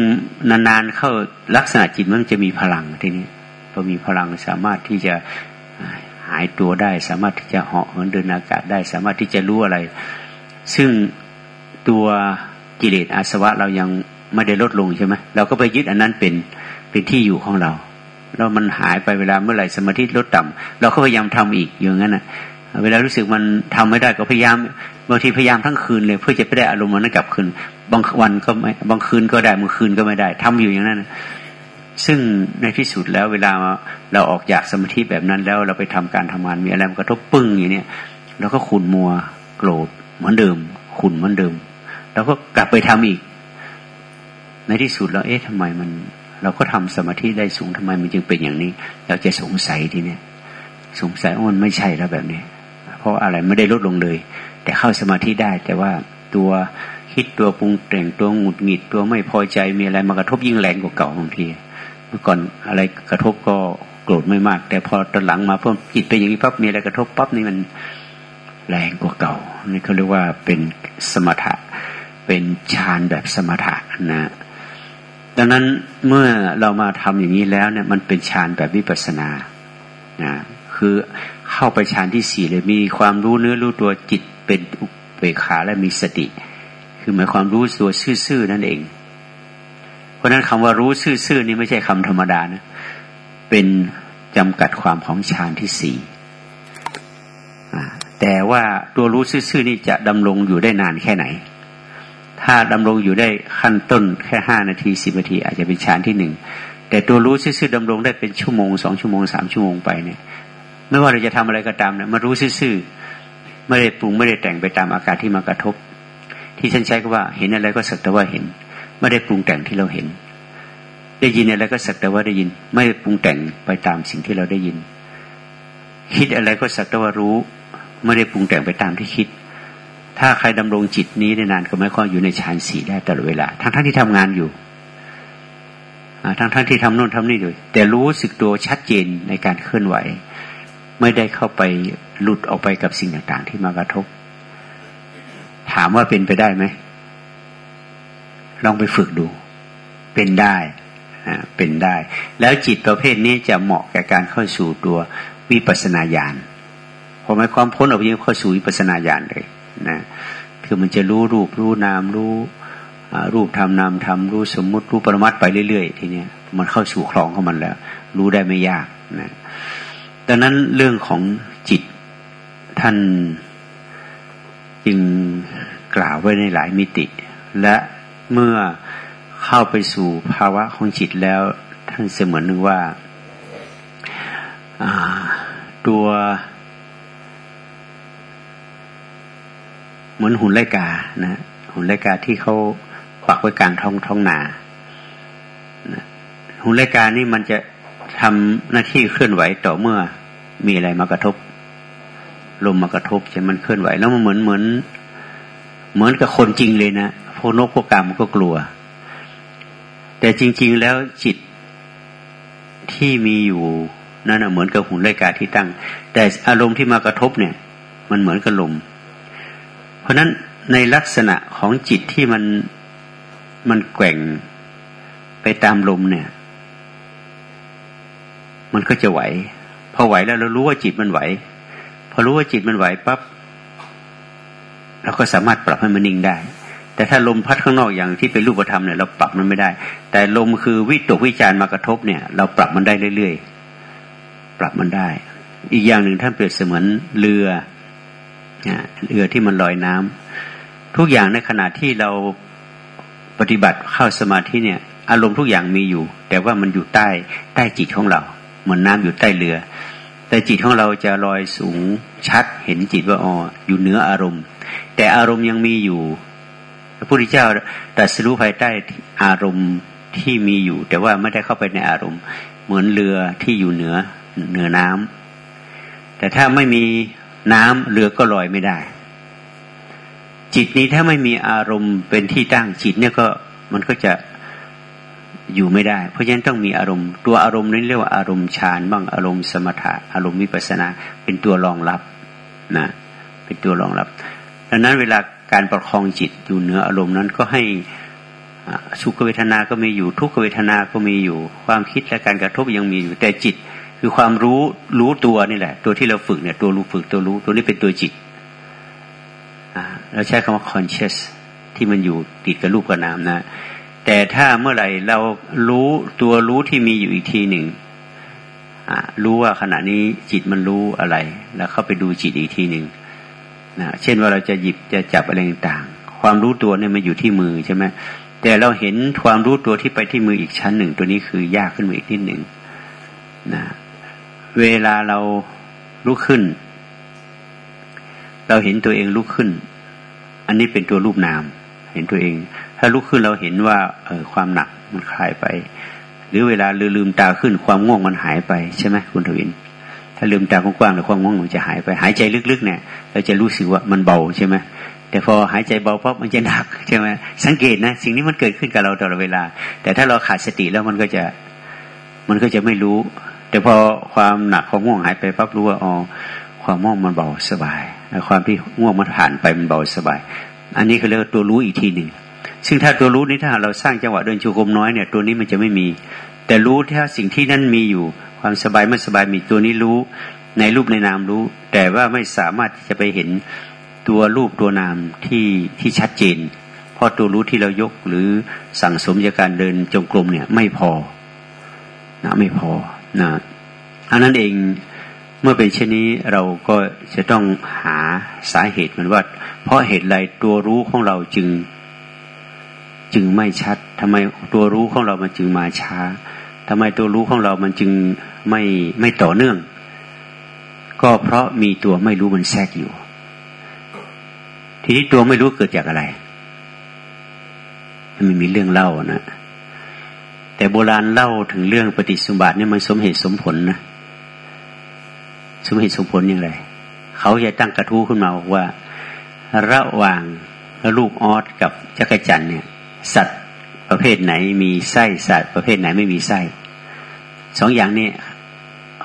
นานๆเข้าลักษณะจิตมันจะมีพลังทีนี้พอมีพลังสามารถที่จะ หายตัวได้ สามารถที่จะเหาะเหินเดินอากาศได้ สามารถที่จะรู้อะไร ซึ่งตัวกิเลสอาสวะเรายังไม่ได้ลดลงใช่ไหมเราก็ไปยึดอันนั้นเป็นเป็นที่อยู่ของเรา แล้วมันหายไปเวลาเมื่อไหร่สมาธิลดต่ำเราก็พยายามทำอีกอย่างนั้นนะเวลารู้สึกมันทำไม่ได้ก็พยายามบางทีพยายามทั้งคืนเลย เพื่อจะไปได้อารมณ์นั้นกลับคืน บางวันก็ไม่บางคืนก็ได้บางคืนก็ไม่ได้ทำอยู่อย่างนั้น ซึ่งในที่สุดแล้วเวลาเราออกจากสมาธิแบบนั้นแล้วเราไปทำการทำงานมีอะไรมันกระทบปึ้งอย่างนี้เราก็ขุนมัวโกรธเหมือนเดิม ขุนเหมือนเดิมเราก็กลับไปทำอีก ในที่สุดเราเอ๊ะทำไมมัน เราก็ทำสมาธิได้สูงทำไมมันจึงเป็นอย่างนี้ เราจะสงสัยทีเนี้ยสงสัยว่ามันไม่ใช่แล้วแบบนี้ เพราะอะไรไม่ได้ลดลงเลย แต่เข้าสมาธิได้ แต่ว่าตัวคิดตัวปรุงแต่งตัวหงุดหงิดตัวไม่พอใจมีอะไรมากระทบยิ่งแรงกว่าเก่าบางที ก่อนอะไรกระทบก็โกรธไม่มาก แต่พอตอนหลังมาเพิ่มจิตไปอย่างนี้ปั๊บมีอะไรกระทบปั๊บนี่มันแรงกว่าเก่า นี่เขาเรียกว่าเป็นสมถะ เป็นฌานแบบสมถะนะ ดังนั้นเมื่อเรามาทำอย่างนี้แล้วเนี่ยมันเป็นฌานแบบวิปัสนานะคือเข้าไปฌานที่สี่เลยมีความรู้เนื้อรู้ตัวจิตเป็นอุเบกขาและมีสติ คือหมายความรู้ตัวซื่อๆนั่นเอง ราะนั้นคำว่ารู้ซื่อๆนี่ไม่ใช่คำธรรมดานะเป็นจำกัดความของฌานที่สี่แต่ว่าตัวรู้ซื่อๆนี่จะดำรงอยู่ได้นานแค่ไหน ถ้าดำรงอยู่ได้ขั้นต้นแค่ห้านาทีสิบนาที อาจจะเป็นฌานที่หนึ่งแต่ตัวรู้ซื่อๆดำรงได้เป็นชั่วโมงสองชั่วโมงสามชั่วโมงไปเนี่ย ไม่ว่าเราจะทำอะไรก็ตามเนี่ยมารู้ซื่อๆไม่ได้ปรุงไม่ได้แต่งไปตามอาการที่มากระทบ ที่ฉันใช้ก็ว่าเห็นอะไรก็สักแต่ว่าเห็น ไม่ได้ปรุงแต่งที่เราเห็น ได้ยินอะไรก็สักแต่ว่าได้ยิน ไม่ปรุงแต่งไปตามสิ่งที่เราได้ยิน คิดอะไรก็สักแต่ว่ารู้ไม่ได้ปรุงแต่งไปตามที่คิด ถ้าใครดำรงจิตนี้ได้นานก็ไม่ค่อยอยู่ในฌานสีได้ตลอดเวลา ทั้งทั้งที่ทำงานอยู่ทั้งทั้งที่ทำโน่นทำนี่ด้วยแต่รู้สึกตัวชัดเจนในการเคลื่อนไหว ไม่ได้เข้าไปหลุดออกไปกับสิ่งต่างๆ ที่มากระทบ ถามว่าเป็นไปได้ไหม ลองไปฝึกดู เป็นได้เป็นได้ แล้วจิตประเภทนี้จะเหมาะแก่การเข้าสู่ตัววิปัสนาญาณพอหมายความพ้นออกไปยังเข้าสู่วิปัสนาญาณเลยนะคือมันจะรู้รูปรู้นามรู้รูปทำนามทำรู้สมมุติรู้ปรมัตไปเรื่อยๆทีเนี้ยมันเข้าสู่คลองของมันแล้ว รู้ได้ไม่ยากนะดังนั้นเรื่องของจิตท่านจึงกล่าวไว้ในหลายมิติ และ เมื่อเข้าไปสู่ภาวะของจิตแล้ว ท่านเสมือนนึงว่าตัวเหมือนหุ่นไลกานะหุ่นไลกาที่เขาปักไว้กลางท้องท้องนาหุ่นไลกานี่มันจะทำหน้าที่เคลื่อนไหวต่อเมื่อมีอะไรมากระทบ ลมมากระทบใช่มันเคลื่อนไหว แล้วมันเหมือนเหมือน เหมือนกับคนจริงเลยนะ วกนกพวกกามันก็กลัว แต่จริง ๆแล้วจิตที่มีอยู่นั่นเหมือนกับหุ่นไลกาที่ตั้ง แต่อารมณ์ที่มากระทบเนี่ย มันเหมือนกับลม เพราะนั้นในลักษณะของจิตที่มันมันแกว่งไปตามลมเนี่ย มันก็จะไหว พอไหวแล้วเรารู้ว่าจิตมันไหว พอรู้ว่าจิตมันไหวปั๊บเราก็สามารถปรับให้มันนิ่งได้ แต่ถ้าลมพัดข้างนอกอย่างที่เป็นรูปธรรมเนี่ยเราปรับมันไม่ได้ แต่ลมคือวิตกวิจารมากระทบเนี่ย เราปรับมันได้เรื่อยๆ ปรับมันได้ อีกอย่างหนึ่งท่านเปรียบเสมือนเรือเรือที่มันลอยน้ำทุกอย่างในขณะที่เราปฏิบัติเข้าสมาธิเนี่ย อารมณ์ทุกอย่างมีอยู่ แต่ว่ามันอยู่ใต้ใต้จิตของเรา เหมือนน้าอยู่ใต้เรือ แต่จิตของเราจะลอยสูงชัดเห็นจิตว่าอ๋ออยู่เหนืออารมณ์ แต่อารมณ์ยังมีอยู่ พระพุทธเจ้าตรัสรู้ภายใต้อารมณ์ที่มีอยู่ แต่ว่าไม่ได้เข้าไปในอารมณ์ เหมือนเรือที่อยู่เหนือเหนือน้ำแต่ถ้าไม่มีน้ำเรือก็ลอยไม่ได้ จิตนี้ถ้าไม่มีอารมณ์เป็นที่ตั้งจิตเนี่ยก็มันก็จะอยู่ไม่ได้ เพราะฉะนั้นต้องมีอารมณ์ ตัวอารมณ์นี้เรียกว่าอารมณ์ฌานบ้างอารมณ์สมถะอารมณ์วิปัสนา เป็นตัวรองรับนะ เป็นตัวรองรับดังนั้นเวลา การประคองจิตอยู่เหนืออารมณ์นั้นก็ให้สุขเวทนาก็มีอยู่ทุกขเวทนาก็มีอยู่ ความคิดและการกระทบยังมีอยู่แต่จิต คือความรู้รู้ตัวนี่แหละ ตัวที่เราฝึกเนี่ยตัวรู้ฝึกตัวรู้ตัวนี้เป็นตัวจิตเราใช้คำว่า conscious ที่มันอยู่ติดกับรูปกับนามนะ แต่ถ้าเมื่อไหร่เรารู้ตัวรู้ที่มีอยู่อีกทีหนึ่งรู้ว่าขณะนี้จิตมันรู้อะไร แล้วเข้าไปดูจิตอีกทีหนึ่ง นะเช่นว่าเราจะหยิบจะจับอะไรต่างๆความรู้ตัวเนี่ยมันอยู่ที่มือใช่ไหมแต่เราเห็นความรู้ตัวที่ไปที่มืออีกชั้นหนึ่ง ตัวนี้คือยากขึ้นมาอีกนิดหนึ่งนะเวลาเราลุกขึ้น เราเห็นตัวเองลุกขึ้น อันนี้เป็นตัวรูปนาม เห็นตัวเอง ถ้าลุกขึ้นเราเห็นว่า เออความหนักมันคลายไป หรือเวลาลืมตาขึ้นความง่วงมันหายไปใช่ไหมคุณทวิน ถ้าลืมตากว้างๆแล้วความง่วงมันจะหายไป หายใจลึกๆเนี่ย เราจะรู้สึกว่ามันเบาใช่ไหมแต่พอหายใจเบาปั๊บมันจะหนักใช่ไหมสังเกตนะ สิ่งนี้มันเกิดขึ้นกับเราตลอดเวลา แต่ถ้าเราขาดสติแล้วมันก็จะมันก็จะไม่รู้ แต่พอความหนักของง่วงหายไปปั๊บรู้ว่าอ๋อความง่วงมันเบาสบาย ความที่ง่วงมันผ่านไปมันเบาสบาย อันนี้เขาเรียกตัวรู้อีกทีหนึ่งซึ่งถ้าตัวรู้นี้ถ้าเราสร้างจังหวะเดินชูกรมน้อยเนี่ยตัวนี้มันจะไม่มี แต่รู้ถ้าสิ่งที่นั่นมีอยู่ ความสบายไม่สบายมีตัวนี้รู้ ในรูปในนามรู้ แต่ว่าไม่สามารถที่จะไปเห็นตัวรูปตัวนามที่ที่ชัดเจน เพราะตัวรู้ที่เรายกหรือสั่งสมจากการเดินจงกรมเนี่ย ไม่พอนะไม่พอนะอันนั้นเองเมื่อเป็นเช่นนี้เราก็จะต้องหาสาเหตุมันว่า เพราะเหตุไรตัวรู้ของเราจึง จึงไม่ชัดทำไมตัวรู้ของเรามันจึงมาช้าทำไมตัวรู้ของเรามันจึง ไม่ไม่ต่อเนื่อง ก็เพราะมีตัวไม่รู้มันแทรกอยู่ ทีนี้ตัวไม่รู้เกิดจากอะไรมันมีเรื่องเล่านะแต่โบราณเล่าถึงเรื่องปฏิสุบัติเนี่ยมันสมเหตุสมผลนะสมเหตุสมผลอย่างไร เขาจะตั้งกระทู้ขึ้นมาบอกว่า ระหว่างลูกออสกับจักรจันเนี่ย สัตว์ประเภทไหนมีไส้สัตว์ประเภทไหนไม่มีไส้สองอย่างนี้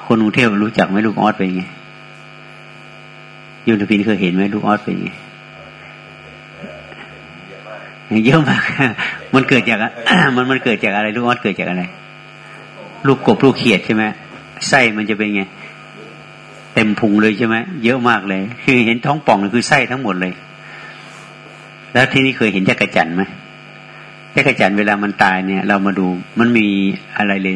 คนกรุงเทพรู้จักไหมลูกออสเป็นไงยุนทพินเคยเห็นไหมลูกออสเป็นไงเยอะมาก มันเกิดจากมันมันเกิดจากอะไรลูกออสเกิดจากอะไร ลูกกบลูกเขียดใช่ไหมไส้มันจะเป็นไง เต็มพุงเลยใช่ไหมเยอะมากเลย คือเห็นท้องป่องคือไส้ทั้งหมดเลย แล้วที่นี่เคยเห็นจักรจันไหมจักรจันเวลามันตายเนี่ย เรามาดูมันมีอะไรเลย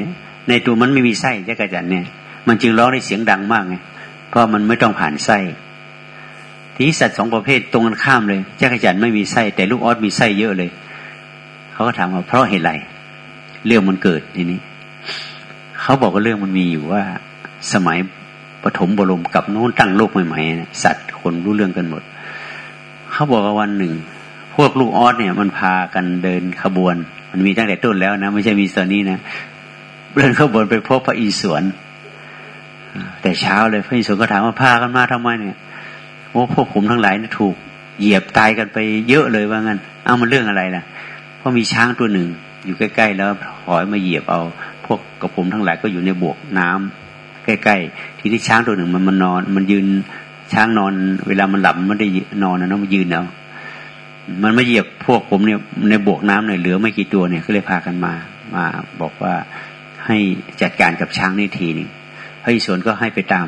ในตัวมันไม่มีไส้จักรจันเนี่ย มันจึงร้องได้เสียงดังมากไงเพราะมันไม่ต้องผ่านไส้ทีนี้สัตว์สองประเภทตรงกันข้ามเลยจักรจันไม่มีไส้แต่ลูกออสมีไส้เยอะเลยเขาก็ถามว่าเพราะเหตุไรเรื่องมันเกิดทีนี้เขาบอกว่าเรื่องมันมีอยู่ว่าสมัยปฐมบรมกับโน้นตั้งโลกใหม่ๆสัตว์คนรู้เรื่องกันหมด เขาบอกว่าวันหนึ่ง พวกลูกออสเนี่ย มันพากันเดินขบวน มันมีตั้งแต่ต้นแล้วนะ ไม่ใช่มีตอนนี้นะเดินขบวนไปพบพระอิศวร แต่เช้าเลยพระอิศวรก็ถามว่าพากันมาทำไมเนี่ยโอ้พวกผมทั้งหลายนะถูก เหยียบตายกันไปเยอะเลยว่างั้น เอามันเรื่องอะไรล่ะเพราะมีช้างตัวหนึ่ง อยู่ใกล้ ๆ แล้วหอยมาเหยียบเอา พวกกระผมทั้งหลายก็อยู่ในบวกน้ำใกล้ ๆ ทีนี้ช้างตัวหนึ่งมันมันนอน มันยืนช้างนอน เวลามันหลับมันได้นอนนะมันยืนเอามันมาเหยียบพวกผมเนี่ยในบวกน้ำเนี่ยเหลือไม่กี่ตัวเนี่ยก็เลยพากันมา มาบอกว่าให้จัดการกับช้างนี่ทีนึง พระอิศวรก็ให้ไปตาม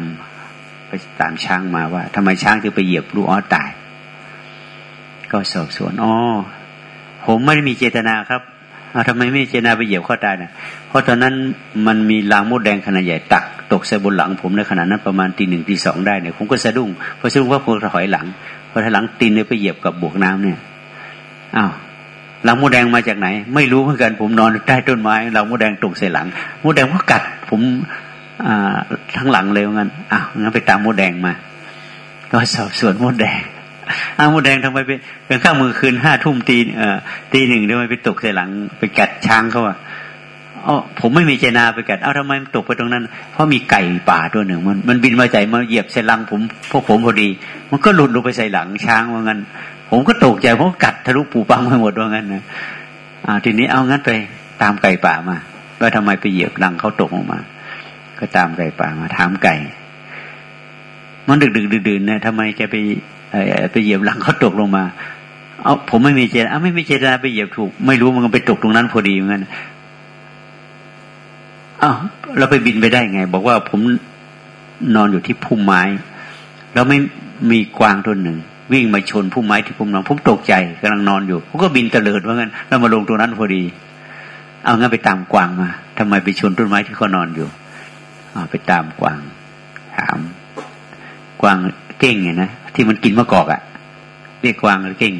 ไปตามช้างมาว่าทำไมช้างถึงไปเหยียบลูกออตาย ก็สอบสวนอ๋อผมไม่ได้มีเจตนาครับทำไมไม่เจตนาไปเหยียบข้อตายเนะเพราะตอนนั้นมันมีลางมดแดงขนาดใหญ่ตัก ตกใส่บนหลังผมในขณะนั้นประมาณตีหนึ่งตีสองได้เนี่ยผมก็สะดุ้งพอสะดุ้งว่าผมถอยหลังพอถอยหลังตีนเนี่ยไปเหยียบกับบวกน้ำเนี่ยอ้าวหลังมดแดงมาจากไหน ไม่รู้เหมือนกันผมนอนใต้ต้นไม้หลังมดแดงตกใส่หลังมดแดงก็กัด ผม ทั้งหลังเลยงั้นอ้าวงั้นไปตามมดแดงมาก็สอบสวนมดแดงอ้าวมดแดงทำไมไปเป็นข้ามือคืนห้าทุ่มตีเอ่อตีหนึ่งทำไมไปตกใส่หลัง ไปกัดช้างเขาอะอ๋อผมไม่มีเจนาไปกัดเอ้าทำไมมันตกไปตรงนั้น เพราะมีไก่ป่าตัวหนึ่ง มันมันบินมาใจมาเหยียบใส่หลังผมพวกผมพอดี มันก็หลุดลงไปใส่หลังช้างว่างั้น ผมก็ตกใจผมกัดทะลุปูปังไปหมดว่างั้นนะอ่าทีนี้เอางั้นไปตามไก่ป่ามาว่าทำไมไปเหยียบหลังเขาตกออกมา ก็ตามไก่ป่ามาถามไก่ มันดึกดึกดื่นนะทำไมแกไปไปเหยียบหลังเขาตกลงมา เอาผมไม่มีเจตนาไม่มีเจตนาไปเหยียบถูก ไม่รู้มันไปตกตรงนั้นพอดีเหมือนกันอ้าวเราไปบินไปได้ไง บอกว่าผมนอนอยู่ที่พุ่มไม้ แล้วไม่มีกวางตัวหนึ่ง วิ่งมาชนพุ่มไม้ที่ผมนอนผมตกใจกำลังนอนอยู่ผมก็บินเตลิดว่างั้นแล้วมาลงตรงนั้นพอดี เอางั้นไปตามกวางมาทำไมไปชนต้นไม้ที่เขานอนอยู่ อาไปตามกวางถาม กวางเก่งไงนะที่มันกินมะกอกอะ่ะเรียกกวางหรือเก่ง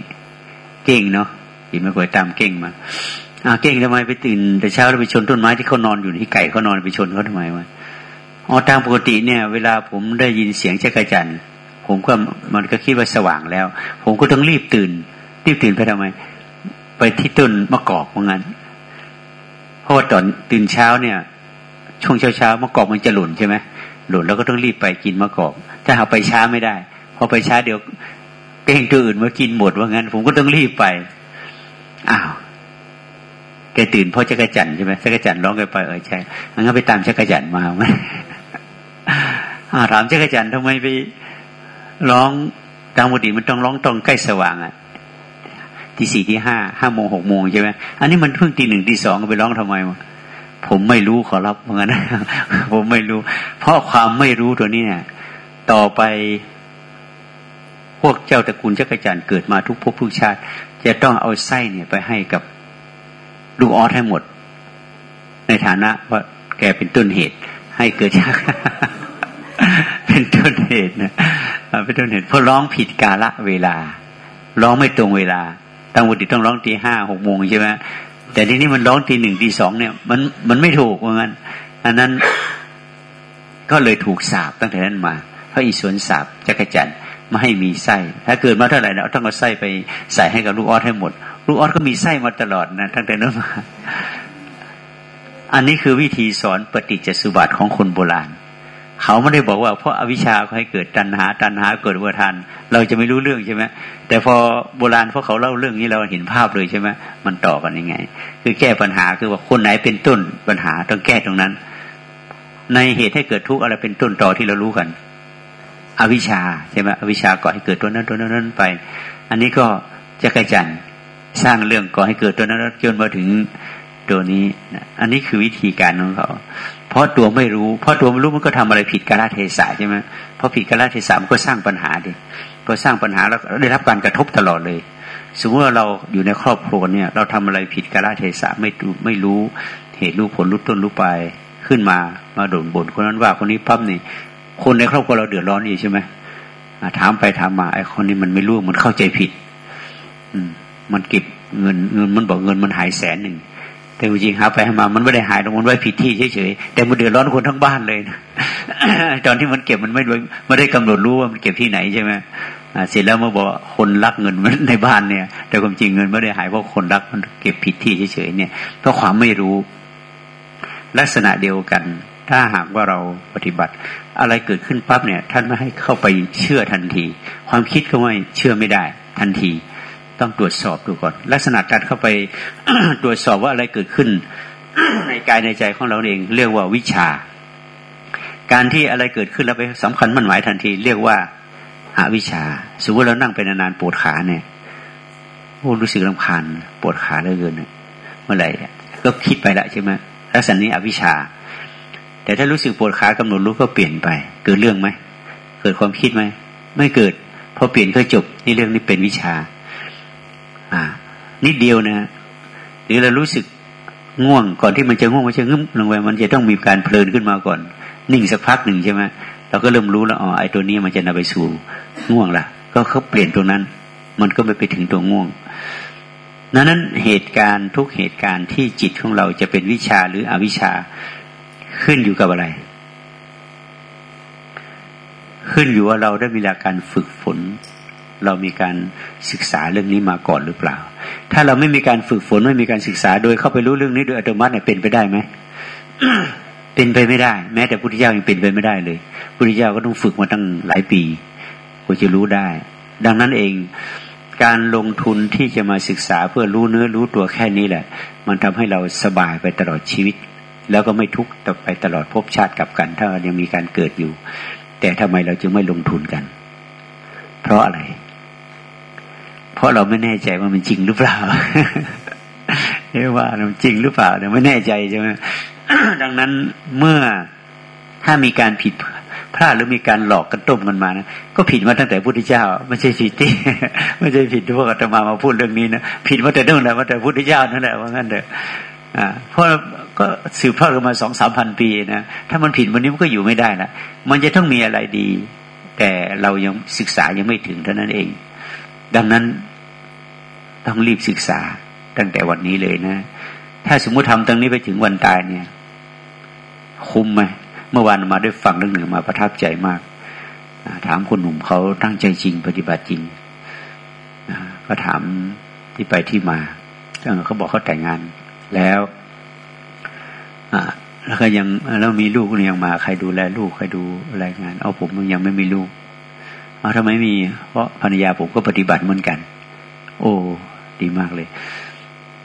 เก่งเนาะกินมะกอกตามเก่งมาอ่าเก่งทำไมไปตื่นแต่เช้าแล้วไปชนต้นไม้ที่เขานอนอยู่ที่ไก่เขานอนไปชนเขาทำไมวะอ๋อตามปกติเนี่ย เวลาผมได้ยินเสียงเจ้ากระจันผมก็มันก็คิดว่าสว่างแล้ว ผมก็ต้องรีบตื่น รีบตื่นไปทำไม ไปที่ต้นมะกอกเหมือนกันเพราะว่าตอนตื่นเช้าเนี่ย ช่วงเช้าเช้ามะกอกมันจะหล่นใช่ไหมหล่นแล้วก็ต้องรีบไปกินมะกอก ถ้าหาไปช้าไม่ได้พอไปช้าเดี๋ยวเก่งตัวอื่นมากินหมดว่างั้น ผมก็ต้องรีบไปอ้าวแกตื่นเพราะจักรจันใช่ไหมจักรจันร้องกันไปเออใช่งั้นไปตามจักรจันมาไหมถามจักรจันทำไมไปร้องตามปกติมันต้องร้องตรงใกล้สว่างอะที่สี่ที่ห้าห้าโมงหกโมงใช่ไหมอันนี้มันเพิ่งตีหนึ่งตีสองไปร้องทำไมวะ ผมไม่รู้ขอรับเหมือนกันผมไม่รู้ เพราะความไม่รู้ตัวนี้เนี่ยต่อไปพวกเจ้าตระกูลจักรจันเกิดมาทุกภพทุกชาติ จะต้องเอาไส้เนี่ยไปให้กับลูกออสให้หมด ในฐานะว่าแกเป็นต้นเหตุ ให้เกิดจากเป็นต้นเหตุนะเป็นต้นเหตุเพราะร้องผิดกาละเวลา ร้องไม่ตรงเวลาตั้งวันติต้องร้องตีห้าหกโมงใช่ไหม แต่ทีนี้มันร้องตีหนึ่งตีสองเนี่ย มันมันไม่ถูกว่างั้น อันนั้นก็เลยถูกสาบตั้งแต่นั้นมาพระอิศวรสาบจักรจันทร์มาให้มีไส้ ถ้าเกิดมาเท่าไหร่เราต้องเอาไส้ไปใส่ให้กับลูกออสให้หมด ลูกออสก็มีไส้มาตลอดนะตั้งแต่นั้นมา อันนี้คือวิธีสอนปฏิจจสุบัติของคนโบราณ เขาไม่ได้บอกว่าเพราะอาวิชชาเขาให้เกิดตัณหา ตัณหาเกิดวัฏทาน เราจะไม่รู้เรื่องใช่ไหมแต่พอโบราณพวกเขาเล่าเรื่องนี้เราเห็นภาพเลยใช่ไหมมันต่อกันยังไง คือแก้ปัญหาคือว่าคนไหนเป็นต้นปัญหาต้องแก้ตรงนั้น ในเหตุให้เกิดทุกข์อะไรเป็นต้นต่อที่เรารู้กัน อวิชชาใช่ไหมอวิชชาก่อให้เกิดตัวนั้นตัวนั้นนั้นไป อันนี้ก็จะกระจันสร้างเรื่องก่อให้เกิดตัวนั้นจนมาถึงตัวนี้ อันนี้คือวิธีการของเขา เพราะตัวไม่รู้ เพราะตัวไม่รู้มันก็ทำอะไรผิดกาลเทศะใช่ไหมเพราะผิดกาลเทศะมันก็สร้างปัญหาดิพอสร้างปัญหาแล้วได้รับการกระทบตลอดเลย สมมติว่าเราอยู่ในครอบครัวเนี่ย เราทำอะไรผิดกาลเทศะไม่ไม่รู้เหตุรู้ผลรู้ต้นรู้ปลายขึ้นมามาโดนบ่นคนนั้นว่าคนนี้ปั๊บนี่คนในครอบครัวเราเดือดร้อนอยู่ใช่ไหมถามไปถามมาไอ้คนนี้มันไม่รู้มันเข้าใจผิด อืม มันเก็บเงินเงินมันบอกเงินมันหายแสนหนึ่ง แต่จริงหาไปมา มันไม่ได้หายตรงมันไว้ผิดที่เฉยๆแต่มันเดือดร้อนคนทั้งบ้านเลยนะตอนที่มันเก็บมันไม่ไม่ได้กำหนดรู้ว่ามันเก็บที่ไหนใช่ไหมเสร็จแล้วมาบอกคนรักเงินมันในบ้านเนี่ย แต่ความจริงเงินไม่ได้หายเพราะคนรักมันเก็บผิดที่เฉยๆเนี่ยเพราะความไม่รู้ลักษณะเดียวกัน ถ้าหากว่าเราปฏิบัติ อะไรเกิดขึ้นปั๊บเนี่ย ท่านไม่ให้เข้าไปเชื่อทันที ความคิดก็ไม่เชื่อไม่ได้ทันที ต้องตรวจสอบดูก่อน ลักษณะการเข้าไปตรวจสอบว่าอะไรเกิดขึ้น ในกายในใจของเราเอง เรียกว่าวิชา การที่อะไรเกิดขึ้นแล้วไปสำคัญมันหมายทันที เรียกว่าอาวิชา สมมติเรานั่งไปนานๆปวดขาเนี่ยโอ้รู้สึกลำคาญปวดขาเหลือเกินเมื่อไหร่ก็คิดไปละใช่ไหมลักษณะนี้อวิชาแต่ถ้ารู้สึกปวดขากำหนดรู้ก็เปลี่ยนไป เกิดเรื่องไหมเกิดความคิดไหมไม่เกิดพอเปลี่ยนก็จบนี่เรื่องนี้เป็นวิชา อ่า นิดเดียวนะหรือเรารู้สึกง่วงก่อนที่มันจะง่วงมันจะงึ้มลงไปมันจะต้องมีการเพลินขึ้นมาก่อน นิ่งสักพักหนึ่งใช่ไหมเราก็เริ่มรู้แล้วอ๋อไอ้ตัวนี้มันจะนำไปสู่ง่วงละก็เขาเปลี่ยนตรงนั้น มันก็ไม่ไปถึงตัวง่วงนั้นนั้นเหตุการณ์ทุกเหตุการณ์ที่จิตของเราจะเป็นวิชาหรืออวิชาขึ้นอยู่กับอะไร ขึ้นอยู่ว่าเราได้มีการฝึกฝน เรามีการศึกษาเรื่องนี้มาก่อนหรือเปล่า ถ้าเราไม่มีการฝึกฝนไม่มีการศึกษาโดยเข้าไปรู้เรื่องนี้โดยอัตโนมัติเนี่ยเป็นไปได้ไหมเป็นไปไม่ได้ แม้แต่พุทธเจ้ายังเป็นไปไม่ได้เลยพุทธเจ้าก็ต้องฝึกมาตั้งหลายปีกว่าจะรู้ได้ ดังนั้นเองการลงทุนที่จะมาศึกษาเพื่อรู้เนื้อรู้ตัวแค่นี้แหละ มันทำให้เราสบายไปตลอดชีวิต แล้วก็ไม่ทุกข์ต่อไปตลอดภพชาติกับกัน ถ้ายังมีการเกิดอยู่ แต่ทำไมเราจึงไม่ลงทุนกัน เพราะอะไร เพราะเราไม่แน่ใจว่ามันจริงหรือเปล่าเรียกว่ามันจริงหรือเปล่าเนี่ยไม่แน่ใจใช่ไหมดังนั้นเมื่อถ้ามีการผิดพลาดหรือมีการหลอกกันต้มกันมานะก็ผิดมาตั้งแต่พุทธเจ้า ไม่ใช่ผิดที่ไม่ใช่ผิดที่พวกอาตมามาพูดเรื่องนี้นะผิดมาแต่เรื่องแหละมาแต่พุทธเจ้านั่นแหละว่างั้นเถอะอ่าเพราะก็สืบทอดกันมาสองสามพันปีนะถ้ามันผิดวันนี้มันก็อยู่ไม่ได้ละมันจะต้องมีอะไรดี แต่เรายังศึกษายังไม่ถึงเท่านั้นเอง ดังนั้นต้องรีบศึกษาตั้งแต่วันนี้เลยนะ ถ้าสมมติทำตรงนี้ไปถึงวันตายเนี่ย คุ้มไหมเมื่อวานมาได้ฟังเรื่องหนึ่งมาประทับใจมาก ถามคนหนุ่มเขาตั้งใจจริง ปฏิบัติจริงก็ถามที่ไปที่มาเขาบอกเขาแต่งงานแล้วแล้วก็ยังแล้วมีลูกยังมา ใครดูแลลูกใครดูรายงาน เอาผมยังไม่มีลูก เอาทำไมมี เพราะภรรยาผมก็ปฏิบัติเหมือนกัน โอ้ดีมากเลย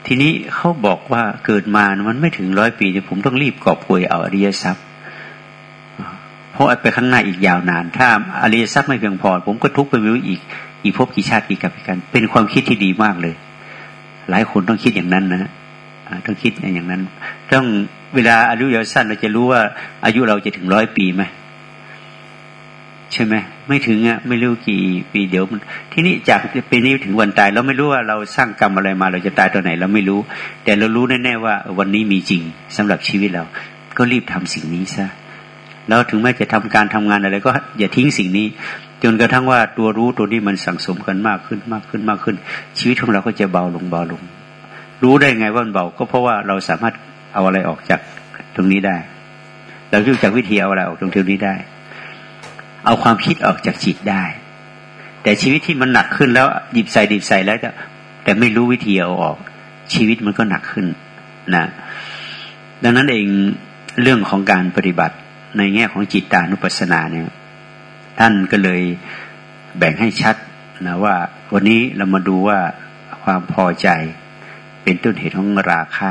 ทีนี้เขาบอกว่าเกิดมามันไม่ถึงร้อยปีผมต้องรีบกอบโวยเอาอริยทรัพย์ราะไปข้างหน้าอีกยาวนาน ถ้าอริยทรัพย์ไม่เพียงพอ ผมก็ทุกข์ไปไม่รู้อีก อีกภพกี่ชาติกี่กับกัน เป็นความคิดที่ดีมากเลย หลายคนต้องคิดอย่างนั้นนะต้องคิดอย่างนั้น ต้องเวลาอายุยาวสั้นเราจะรู้ว่าอายุเราจะถึงร้อยปีไหม ใช่ไหมไม่ถึงอะไม่รู้กี่ปีเดี๋ยวที่นี้จากปีนี้ถึงวันตายเราไม่รู้ว่าเราสร้างกรรมอะไรมาเราจะตายตอนไหนเราไม่รู้ แต่เรารู้แน่ๆว่า วันนี้มีจริงสำหรับชีวิตเรา ก็รีบทำสิ่งนี้ซะแล้วถึงแม้จะทำการทำงานอะไรก็อย่าทิ้งสิ่งนี้ จนกระทั่งว่าตัวรู้ตัวนี้มันสั่งสมกันมากขึ้นมากขึ้นมากขึ้น ชีวิตของเราก็จะเบาลงเบาลง รู้ได้ไงว่ามันเบาก็เพราะว่าเราสามารถเอาอะไรออกจากตรงนี้ได้ เรารู้จักวิธีเอาอะไรออกตรงนี้ได้ เอาความคิดออกจากจิตได้ แต่ชีวิตที่มันหนักขึ้นแล้วหยิบใส่ดิบใส่แล้วแต่ไม่รู้วิธีเอาออก ชีวิตมันก็หนักขึ้นนะดังนั้นเองเรื่องของการปฏิบัติในแง่ของจิตตานุปัสสนาเนี่ยท่านก็เลยแบ่งให้ชัดนะว่า วันนี้เรามาดูว่าความพอใจเป็นต้นเหตุของราคะ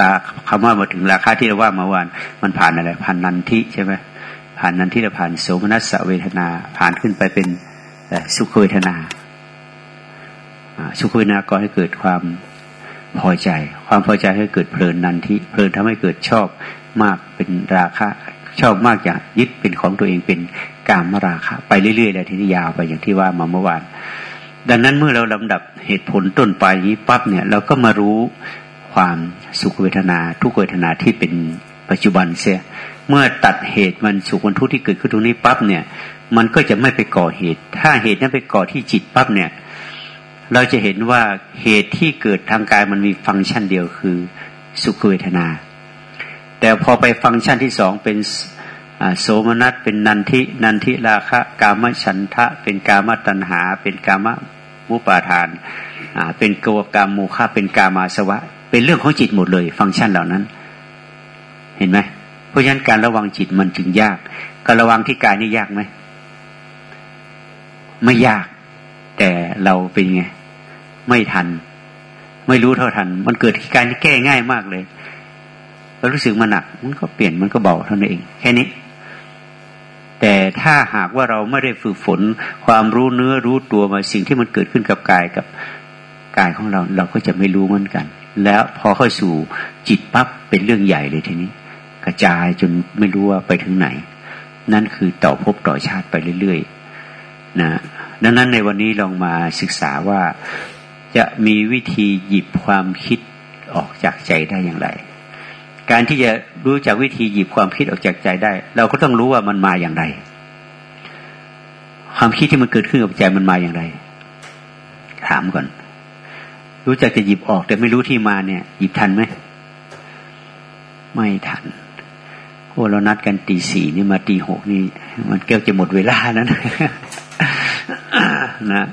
ราคำว่ามาถึงราคาที่เราว่ามาวันมันผ่านอะไรผ่านนันทิใช่ไหม ผ่านนันทิเราผ่านโสมนัสเวทนา ผ่านขึ้นไปเป็นสุขเวทนาสุขเวทนาก็ให้เกิดความพอใจ ความพอใจให้เกิดเพลินนันทิเพลินทำให้เกิดชอบมากเป็นราคะ ชอบมากอย่ากยึดเป็นของตัวเองเป็นกามราคะ ไปเรื่อยๆเลยทีนี้ยาวไปอย่างที่ว่ามาเมื่อวาน ดังนั้นเมื่อเราลำดับเหตุผลต้นไปนี้ปั๊บเนี่ยเราก็มารู้ความสุขเวทนา ทุกเวทนาที่เป็นปัจจุบันเสีย เมื่อตัดเหตุมันสุขมันทุกข์ที่เกิดขึ้นตรงนี้ปั๊บเนี่ย มันก็จะไม่ไปก่อเหตุ ถ้าเหตุนั้นไปก่อที่จิตปั๊บเนี่ย เราจะเห็นว่าเหตุที่เกิดทางกายมันมีฟังก์ชันเดียวคือสุขเวทนา แต่พอไปฟังก์ชันที่สองเป็นโสมนัสเป็นนันทิ นันทิราคะ กามฉันทะ เป็นกามตัณหา เป็นกามมุปาทานเป็นกวกรรมมูฆะเป็นกามาสวะ เป็นเรื่องของจิตหมดเลย ฟังก์ชันเหล่านั้น เห็นไหม ราะฉะนั้นการระวังจิตมันจึงยาก การระวังที่กายนี่ยากไหม ไม่ยาก แต่เราเป็นไง ไม่ทัน ไม่รู้เท่าทัน มันเกิดที่การที่แก้ง่ายมากเลยเรารู้สึกมันหนัก มันก็เปลี่ยนมันก็เบาเท่านั้นเอง แค่นี้ แต่ถ้าหากว่าเราไม่ได้ฝึกฝน ความรู้เนื้อรู้ตัวมาสิ่งที่มันเกิดขึ้นกับกายกับกายของเรา เราก็จะไม่รู้เหมือนกัน แล้วพอเข้าสู่จิตปั๊บเป็นเรื่องใหญ่เลยทีนี้ กระจายจนไม่รู้ว่าไปถึงไหน นั่นคือต่อภพต่อชาติไปเรื่อยๆนะดังนั้นในวันนี้ลองมาศึกษาว่าจะมีวิธีหยิบความคิดออกจากใจได้อย่างไร การที่จะรู้จักวิธีหยิบความคิดออกจากใจได้ เราก็ต้องรู้ว่ามันมาอย่างไร ความคิดที่มันเกิดขึ้นกับใจมันมาอย่างไร ถามก่อน รู้จักจะหยิบออกแต่ไม่รู้ที่มาเนี่ย หยิบทันไหมไม่ทัน โอ้เรานัดกันตีสี่นี่มาตีหกนี่ มันเกือบจะหมดเวลาแล้วนะนะ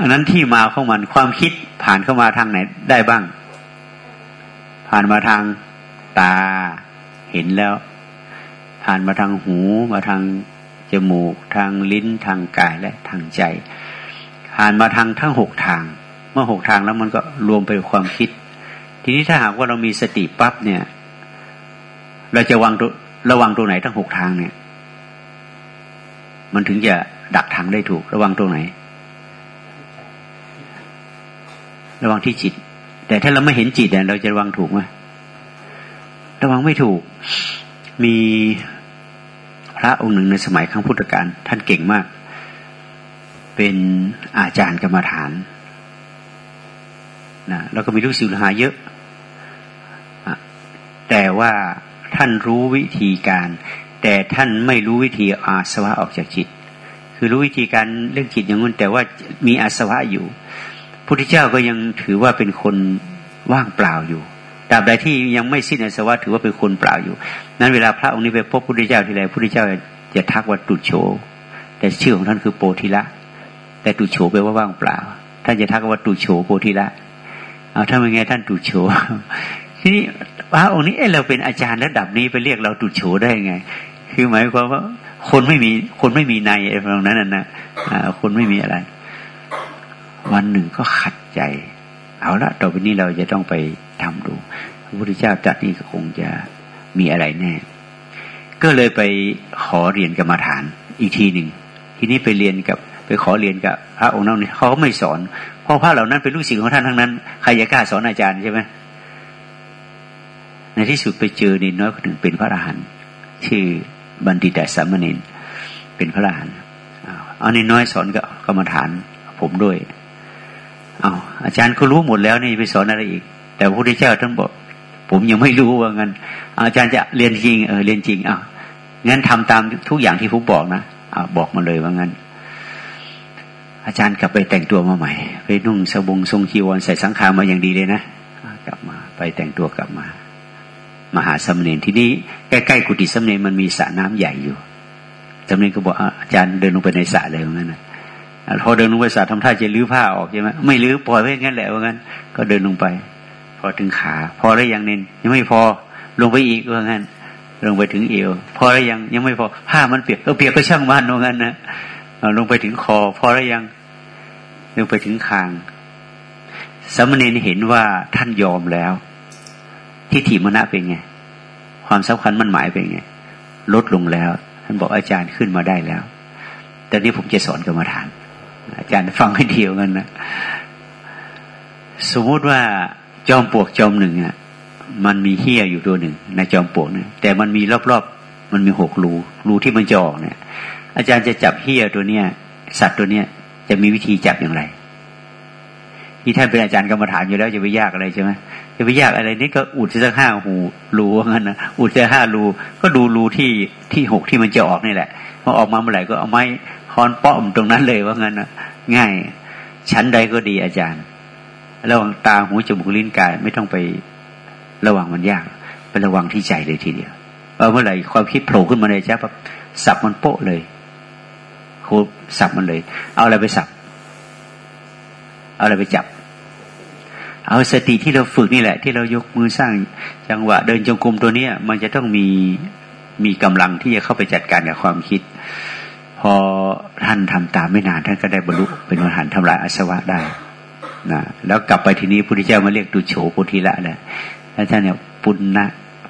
อันนั้นที่มาของมันความคิดผ่านเข้ามาทางไหนได้บ้าง ผ่านมาทางตาเห็นแล้ว ผ่านมาทางหูมาทางจมูก ทางลิ้นทางกายและทางใจ ผ่านมาทางทั้งหกทาง เมื่อหกทางแล้วมันก็รวมไปความคิด ทีนี้ถ้าหากว่าเรามีสติปั๊บเนี่ย เราจะวางระวังตรงไหนทั้งหกทางเนี่ย มันถึงจะดักทางได้ถูก ระวังตรงไหน ระวังที่จิต แต่ถ้าเราไม่เห็นจิตเนี่ยเราจะระวังถูกไหมระวังไม่ถูก มีพระองค์หนึ่งในสมัยครั้งพุทธกาลท่านเก่งมาก เป็นอาจารย์กรรมฐานนะแล้วก็มีลูกศิษย์หาเยอะ แต่ว่า ท่านรู้วิธีการ แต่ท่านไม่รู้วิธีอาสวะออกจากจิต คือรู้วิธีการเรื่องจิตอย่างนั้นแต่ว่ามีอาสวะอยู่พุทธเจ้าก็ยังถือว่าเป็นคนว่างเปล่าอยู่ตราบใดที่ยังไม่สิ้นอาสวะถือว่าเป็นคนเปล่าอยู่ นั้นเวลาพระองค์นี้ไปพบพุทธเจ้าทีไรพุทธเจ้าจะทักว่าตุโฉแต่ชื่อของท่านคือโปธิละแต่ตุโฉแปลว่าว่างเปล่าท่านจะทักว่าตุโฉโปธิละเอาถ้าไม่ไงท่านตุโฉ ทีนี้พระองค์นี้เออเราเป็นอาจารย์ระดับนี้ไปเรียกเราตุโฉได้ไง คือหมายความว่าคนไม่มีคนไม่มีในอะไรตรงนั้นนะคนไม่มีอะไร วันหนึ่งก็ขัดใจ เอาละต่อไปนี้เราจะต้องไปทำดูพระพุทธเจ้าจัดนี่ก็คงจะมีอะไรแน่ ก็เลยไปขอเรียนกรรมาฐานอีกทีหนึ่งทีนี้ไปเรียนกับไปขอเรียนกับพระองค์นั้นเขาก็ไม่สอนเพราะพระเหล่านั้นเป็นลูกศิษย์ของท่านทั้งนั้นใครจะกล้าสอนอาจารย์ใช่ไหม ในที่สุดไปเจอนินน้อยคนหนึ่งเป็นพระอรหันต์ชื่อบัณฑิตสามเณรเป็นพระอรหันต์เอานินน้อยสอนกับกรรมฐาน ผมด้วยอาอาจารย์ก็รู้หมดแล้วนี่ไปสอนอะไรอีก แต่พระพุทธเจ้าท่านบอกผมยังไม่รู้ว่างั้น อาจารย์จะเรียนจริงเออเรียนจริงอ้าวงั้นทำตามทุกอย่างที่ผมบอกนะอ้าวบอกมาเลยว่างั้น อาจารย์กลับไปแต่งตัวมาใหม่ ไปนุ่งสบงทรงจีวรใส่สังขารมาอย่างดีเลยนะกลับมา ไปแต่งตัวกลับมา มหาสมณีที่นี้ใกล้ๆกุฏิสมณีมันมีสระน้ำใหญ่อยู่สมณีก็บอกอาจารย์เดินลงไปในสระเลยว่างั้นนะพอเดินลงไปสาทำท่าจะลื้อผ้าออกใช่ไหมไม่ลื้อปล่อยไว้งั้นแหละว่างั้น ก็เดินลงไป พอถึงขา พอได้ยังเน้นยังไม่พอลงไปอีกว่างั้นลงไปถึงเอว พอได้ยังยังไม่พอผ้ามันเปียกเออเปียกก็ช่างมันว่างั้นนะลงไปถึงคอ พอได้ยังลงไปถึงคางสมณีเห็นว่าท่านยอมแล้ว ทิฏฐิมณะเป็นไง ความสำคัญมันหมายเป็นไง ลดลงแล้ว ท่านบอกอาจารย์ขึ้นมาได้แล้วแต่นี้ผมจะสอนกรรมฐาน อาจารย์ฟังให้เดียวกันนะสมมติว่าจอมปลวกจอมหนึ่งอะ มันมีเฮี้ยอยู่ตัวหนึ่งในจอมปลวกเนี่ยแต่มันมีรอบๆมันมีหกรูรูที่มันจะออกเนี่ย อาจารย์จะจับเฮี้ยตัวเนี้ย สัตว์ตัวเนี้ยจะมีวิธีจับอย่างไร ที่ท่านเป็นอาจารย์กรรมฐานอยู่แล้วจะไปยากอะไรใช่ไหม จะไปยากอะไรนี่ก็อุดสักห้าหูรูว่างั้นนะอุดสักห้ารูก็ดูรูที่ที่หกที่มันจะออกนี่แหละพอออกมาเมื่อไหร่ก็เอาไม้ค้อนป้อมตรงนั้นเลยว่างั้นนะง่าย ชั้นใดก็ดีอาจารย์ระวังตาหูจมูกลิ้นกายไม่ต้องไประวังมันยากไประวังที่ใจเลยทีเดียวเมื่อไหร่ความคิดโผล่ขึ้นมาในใจปั๊บสับมันโป๊ะเลยครูสับมันเลย เอาอะไรไปสับ เอาอะไรไปจับ เอาสติที่เราฝึกนี่แหละ ที่เรายกมือสร้างจังหวะเดินจงกรมตัวเนี้ย มันจะต้องมีมีกำลังที่จะเข้าไปจัดการกับความคิด พอท่านทำตามไม่นานท่านก็ได้บรรลุเป็นวันหันทำลายอาสวะได้นะแล้วกลับไปทีนี้พระพุทธเจ้ามาเรียกดูโฉโพธิละเลยแล้วท่านเนี่ยปุณณะ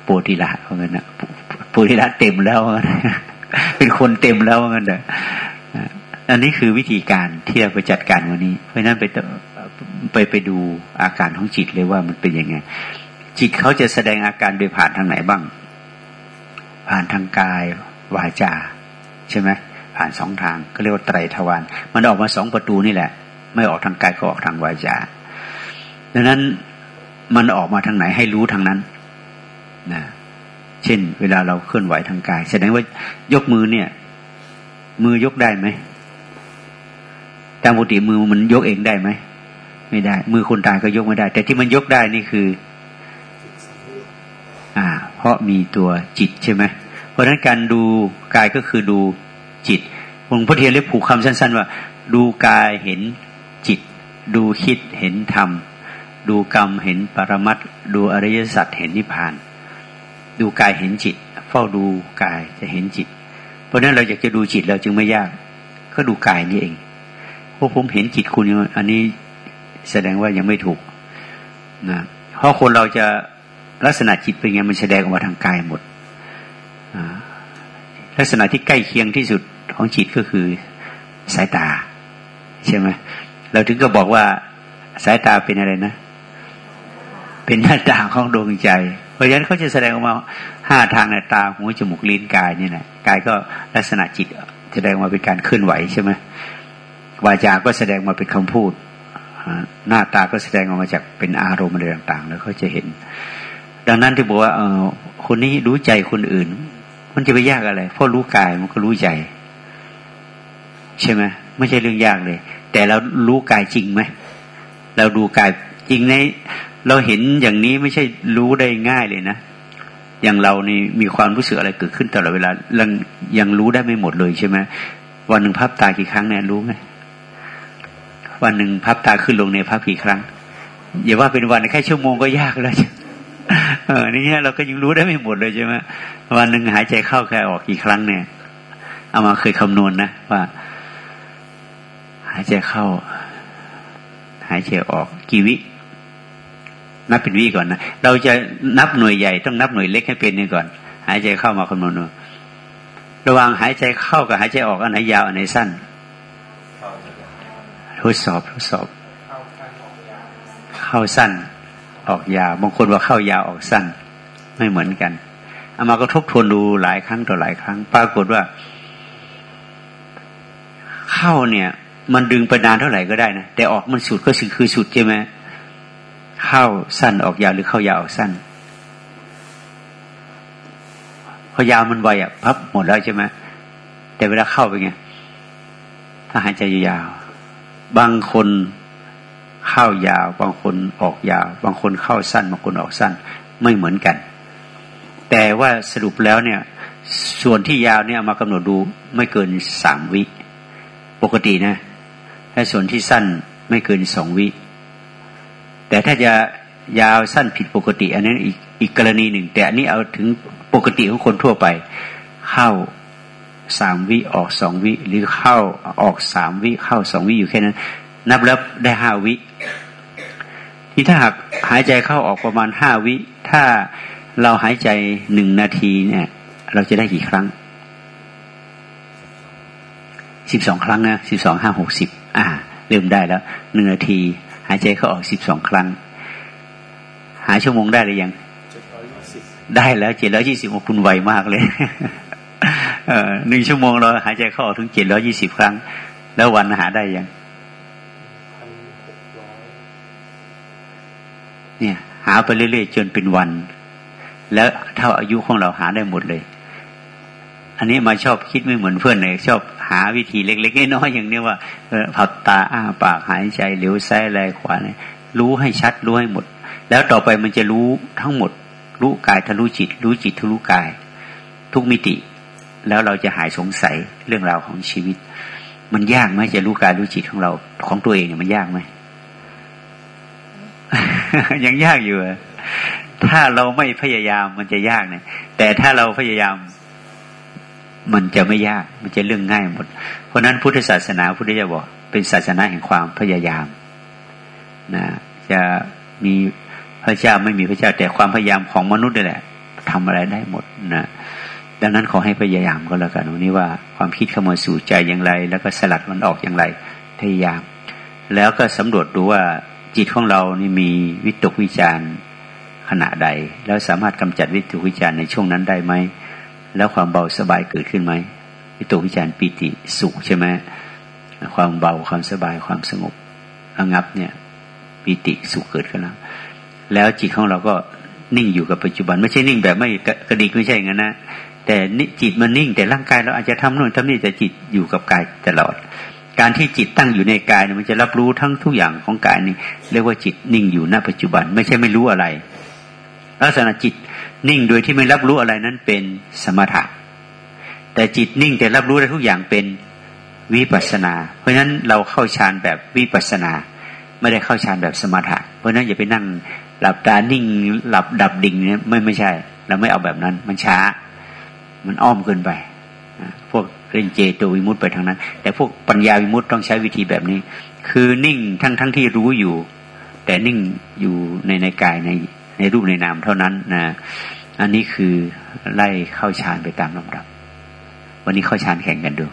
โพธิละว่างั้นนะโพธิละเต็มแล้วว่างั้นเป็นคนเต็มแล้วว่างั้นเด้ออันนี้คือวิธีการที่เราไปจัดการวันนี้ เพราะนั้นไป ไปไปดูอาการของจิตเลยว่ามันเป็นยังไง จิตเขาจะแสดงอาการโดยผ่านทางไหนบ้าง ผ่านทางกายวาจา ใช่ไหมผ่านสองทางก็เรียกว่าไตรทวารมันออกมาสองประตูนี่แหละ ไม่ออกทางกายก็ออกทางวาจาดังนั้นมันออกมาทางไหนให้รู้ทางนั้นนะเช่น เวลาเราเคลื่อนไหวทางกาย แสดงว่ายกมือเนี่ย มือยกได้ไหมตามปกติมือมันยกเองได้ไหม ไม่ได้ มือคนตายก็ยกไม่ได้ แต่ที่มันยกได้นี่คือ อ่า เพราะมีตัวจิตใช่ไหมเพราะฉะนั้นการดูกายก็คือดูจิตหลวงพ่อเทียนเรียกผูกคำสั้น ๆ ว่า ดูกายเห็นจิต ดูคิดเห็นธรรม ดูกรรมเห็นปรมัตดูอริยสัจเห็นนิพพาน ดูกายเห็นจิต เฝ้าดูกายจะเห็นจิต เพราะนั้นเราอยากจะดูจิตเราจึงไม่ยาก ก็ดูกายนี่เองพราะผมเห็นจิตคุณอันนี้ แสดงว่ายังไม่ถูกนะเพราะคนเราจะลักษณะจิตเป็นไงมันแสดงออกมาทางกายหมดลักษณะที่ใกล้เคียงที่สุดของจิตก็คือสายตา ใช่ไหมเราถึงก็บอกว่าสายตาเป็นอะไรนะ เป็นหน้าตาของดวงใจ เพราะฉะนั้นเขาจะแสดงออกมาห้าทางในตาหูจมูกลิ้นกายนี่แหละกายก็ลักษณะจิตแสดงมาเป็นการเคลื่อนไหวใช่ไหมวาจาก็แสดงมาเป็นคำพูด หน้าตาก็แสดงออกมาจากเป็นอารมณ์อะไรต่าง ๆ แล้วเขาจะเห็น ดังนั้นที่บอกว่าเออคนนี้รู้ใจคนอื่น มันจะไปยากอะไรเพราะรู้กายมันก็รู้ใจใช่ไหมไม่ใช่เรื่องยากเลย แต่เรารู้กายจริงไหมเราดูกายจริงในเราเห็นอย่างนี้ไม่ใช่รู้ได้ง่ายเลยนะอย่างเรานี่มีความรู้สึกอะไรเกิดขึ้นตลอดเวลายังยังรู้ได้ไม่หมดเลยใช่ไหมวันหนึ่งพับตากี่ครั้งเนี่ยรู้ไหม วันหนึ่งพับตาขึ้นลงในพับกี่ครั้งอย่าว่าเป็นวันแค่ชั่วโมงก็ยากแล้วเออนี่เราก็ยังรู้ได้ไม่หมดเลยใช่ไหมวันหนึ่งหายใจเข้าแค่ออกกี่ครั้งเนี่ย เอามาเคยคำนวณนนะว่า หายใจเข้า หายใจออกกี่วินับเป็นวิก่อนนะเราจะนับหน่วยใหญ่ต้องนับหน่วยเล็กให้เป็นนี่ก่อน หายใจเข้ามาคำนวณระหว่างหายใจเข้ากับหายใจออกอันไหนยาวอันไหนสั้น ทดสอบทดสอบ เข้าสั้น ออกยาว บางคนว่าเข้ายาวออกสั้น ไม่เหมือนกันเอามาก็ทบทวนดูหลายครั้งต่อหลายครั้ง ปรากฏว่า เข้าเนี่ย มันดึงไปนานเท่าไหร่ก็ได้นะแต่ออกมันสุดก็คือสุดใช่ไหมเข้าสั้นออกยาวหรือเข้ายาวออกสั้นพอยาวมันไวอะพับหมดแล้วใช่ไหมแต่เวลาเข้าไปไงถ้าหายใจยาว บางคนเข้ายาว บางคนออกยาว บางคนเข้าสั้น บางคนออกสั้น ไม่เหมือนกัน แต่ว่าสรุปแล้วเนี่ย ส่วนที่ยาวเนี่ยมากำหนดดูไม่เกินสามวิ ปกตินะถ้าส่วนที่สั้นไม่เกินสองวิ แต่ถ้าจะยาวสั้นผิดปกติ อันนี้อีกอีกกรณีหนึ่ง แต่อันนี้เอาถึงปกติของคนทั่วไป เข้า สามวิออกสองวิหรือเข้าออกสามวิเข้าสองวิอยู่แค่นั้น นับแล้วได้ห้าวิ ที่ถ้าหากหายใจเข้าออกประมาณห้าวิ ถ้าเราหายใจหนึ่งนาทีเนี่ย เราจะได้กี่ครั้งสิบสองครั้งนะสิบสองห้าหกสิบอ่า เริ่มได้แล้วหนึ่งนาที หายใจเข้าออกสิบสองครั้ง หาชั่วโมงได้หรือยังได้แล้วเจ็ดร้อยยี่สิบคุณไวมากเลย หนึ่งชั่วโมงเราหายใจเข้าถึงเจ็ดร้อยี่สิบครั้ง แล้ววันหาได้ยัง เนี่ย หาไปเรื่อยๆจนเป็นวัน แล้วเท่าอายุของเราหาได้หมดเลย อันนี้มาชอบคิดไม่เหมือนเพื่อนเลยชอบหาวิธีเล็กๆน้อยๆอย่างนี้ว่าผัดตาอ้าปากหายใจเหลียวซ้ายแลขวาเนี่ยรู้ให้ชัดรู้ให้หมด แล้วต่อไปมันจะรู้ทั้งหมด รู้กายทะลุจิต รู้จิตทะลุกาย ทุกมิติ แล้วเราจะหายสงสัยเรื่องราวของชีวิต มันยากไหมจะรู้กายรู้จิตของเราของตัวเองเนี่ยมันยากไหมยังยากอยู่ถ้าเราไม่พยายามมันจะยากเนี่ยแต่ถ้าเราพยายามมันจะไม่ยาก มันจะเรื่องง่ายหมด เพราะนั้นพุทธศาสนาพุทธเจ้าบอกเป็นศาสนาแห่งความพยายามนะจะมีพระเจ้าไม่มีพระเจ้าแต่ความพยายามของมนุษย์นี่แหละทำอะไรได้หมดนะ ดังนั้นขอให้พยายามก็แล้วกันวันนี้ว่าความคิดเข้ามาสู่ใจอย่างไร แล้วก็สลัดมันออกอย่างไรพยายาม แล้วก็สำรวจดูว่าจิตของเรานี่มีวิตกวิจารขณะใด แล้วสามารถกำจัดวิตกวิจารในช่วงนั้นได้ไหมแล้วความเบาสบายเกิดขึ้นไหมวิตกวิจารปิติสุขใช่ไหมความเบาความสบายความสงบระงับเนี่ยปิติสุขเกิดขึ้นแล้วแล้วจิตของเราก็นิ่งอยู่กับปัจจุบัน ไม่ใช่นิ่งแบบไม่กระดิกไม่ใช่งั้นนะ แต่จิตมันนิ่ง แต่ร่างกายเราอาจจะทำโน่นทำนี่แต่จิตอยู่กับกายตลอด การที่จิตตั้งอยู่ในกายมันจะรับรู้ทั้งทุกอย่างของกายนี่เรียกว่าจิตนิ่งอยู่ณปัจจุบันไม่ใช่ไม่รู้อะไร ลักษณะจิตนิ่งโดยที่ไม่รับรู้อะไรนั้นเป็นสมถะแต่จิตนิ่งแต่รับรู้ได้ทุกอย่างเป็นวิปัสนา เพราะฉะนั้นเราเข้าฌานแบบวิปัสนา ไม่ได้เข้าฌานแบบสมถะ เพราะฉะนั้นอย่าไปนั่งหลับตานิ่งหลับดับดิ่งเนี่ยไม่ไม่ใช่ เราไม่เอาแบบนั้นมันช้า มันอ้อมเกินไปพวกเรนเจโตวิมุตไปทางนั้น แต่พวกปัญญาวิมุตต์ต้องใช้วิธีแบบนี้ คือนิ่งทั้งทั้งที่รู้อยู่ แต่นิ่งอยู่ในในกายในในรูปในนามเท่านั้นนะอันนี้คือไล่เข้าฌานไปตามลำดับ วันนี้เข้าฌานแข่งกันดู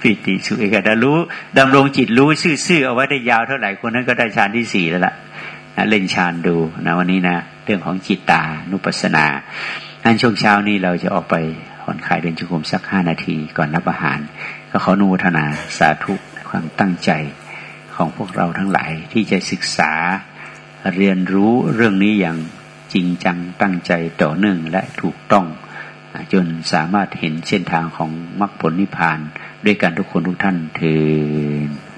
ปิติสุเอกดารู้ดำรงจิตรู้ซื่อๆเอาไว้ได้ยาวเท่าไหร่คนนั้นก็ได้ฌานที่สี่แล้วล่ะเล่นฌานดูนะวันนี้นะ เรื่องของจิตตานุปัสสนา อันช่วงเช้านี้เราจะออกไปผ่อนคลายเดินจุกมสักห้านาทีก่อนรับอาหาร ก็ขอนุทนาสาธุความตั้งใจของพวกเราทั้งหลายที่จะศึกษาเรียนรู้เรื่องนี้อย่างจริงจังตั้งใจต่อเนื่องและถูกต้อง จนสามารถเห็นเส้นทางของมรรคผลนิพพาน ด้วยกันทุกคนทุกท่านเถิด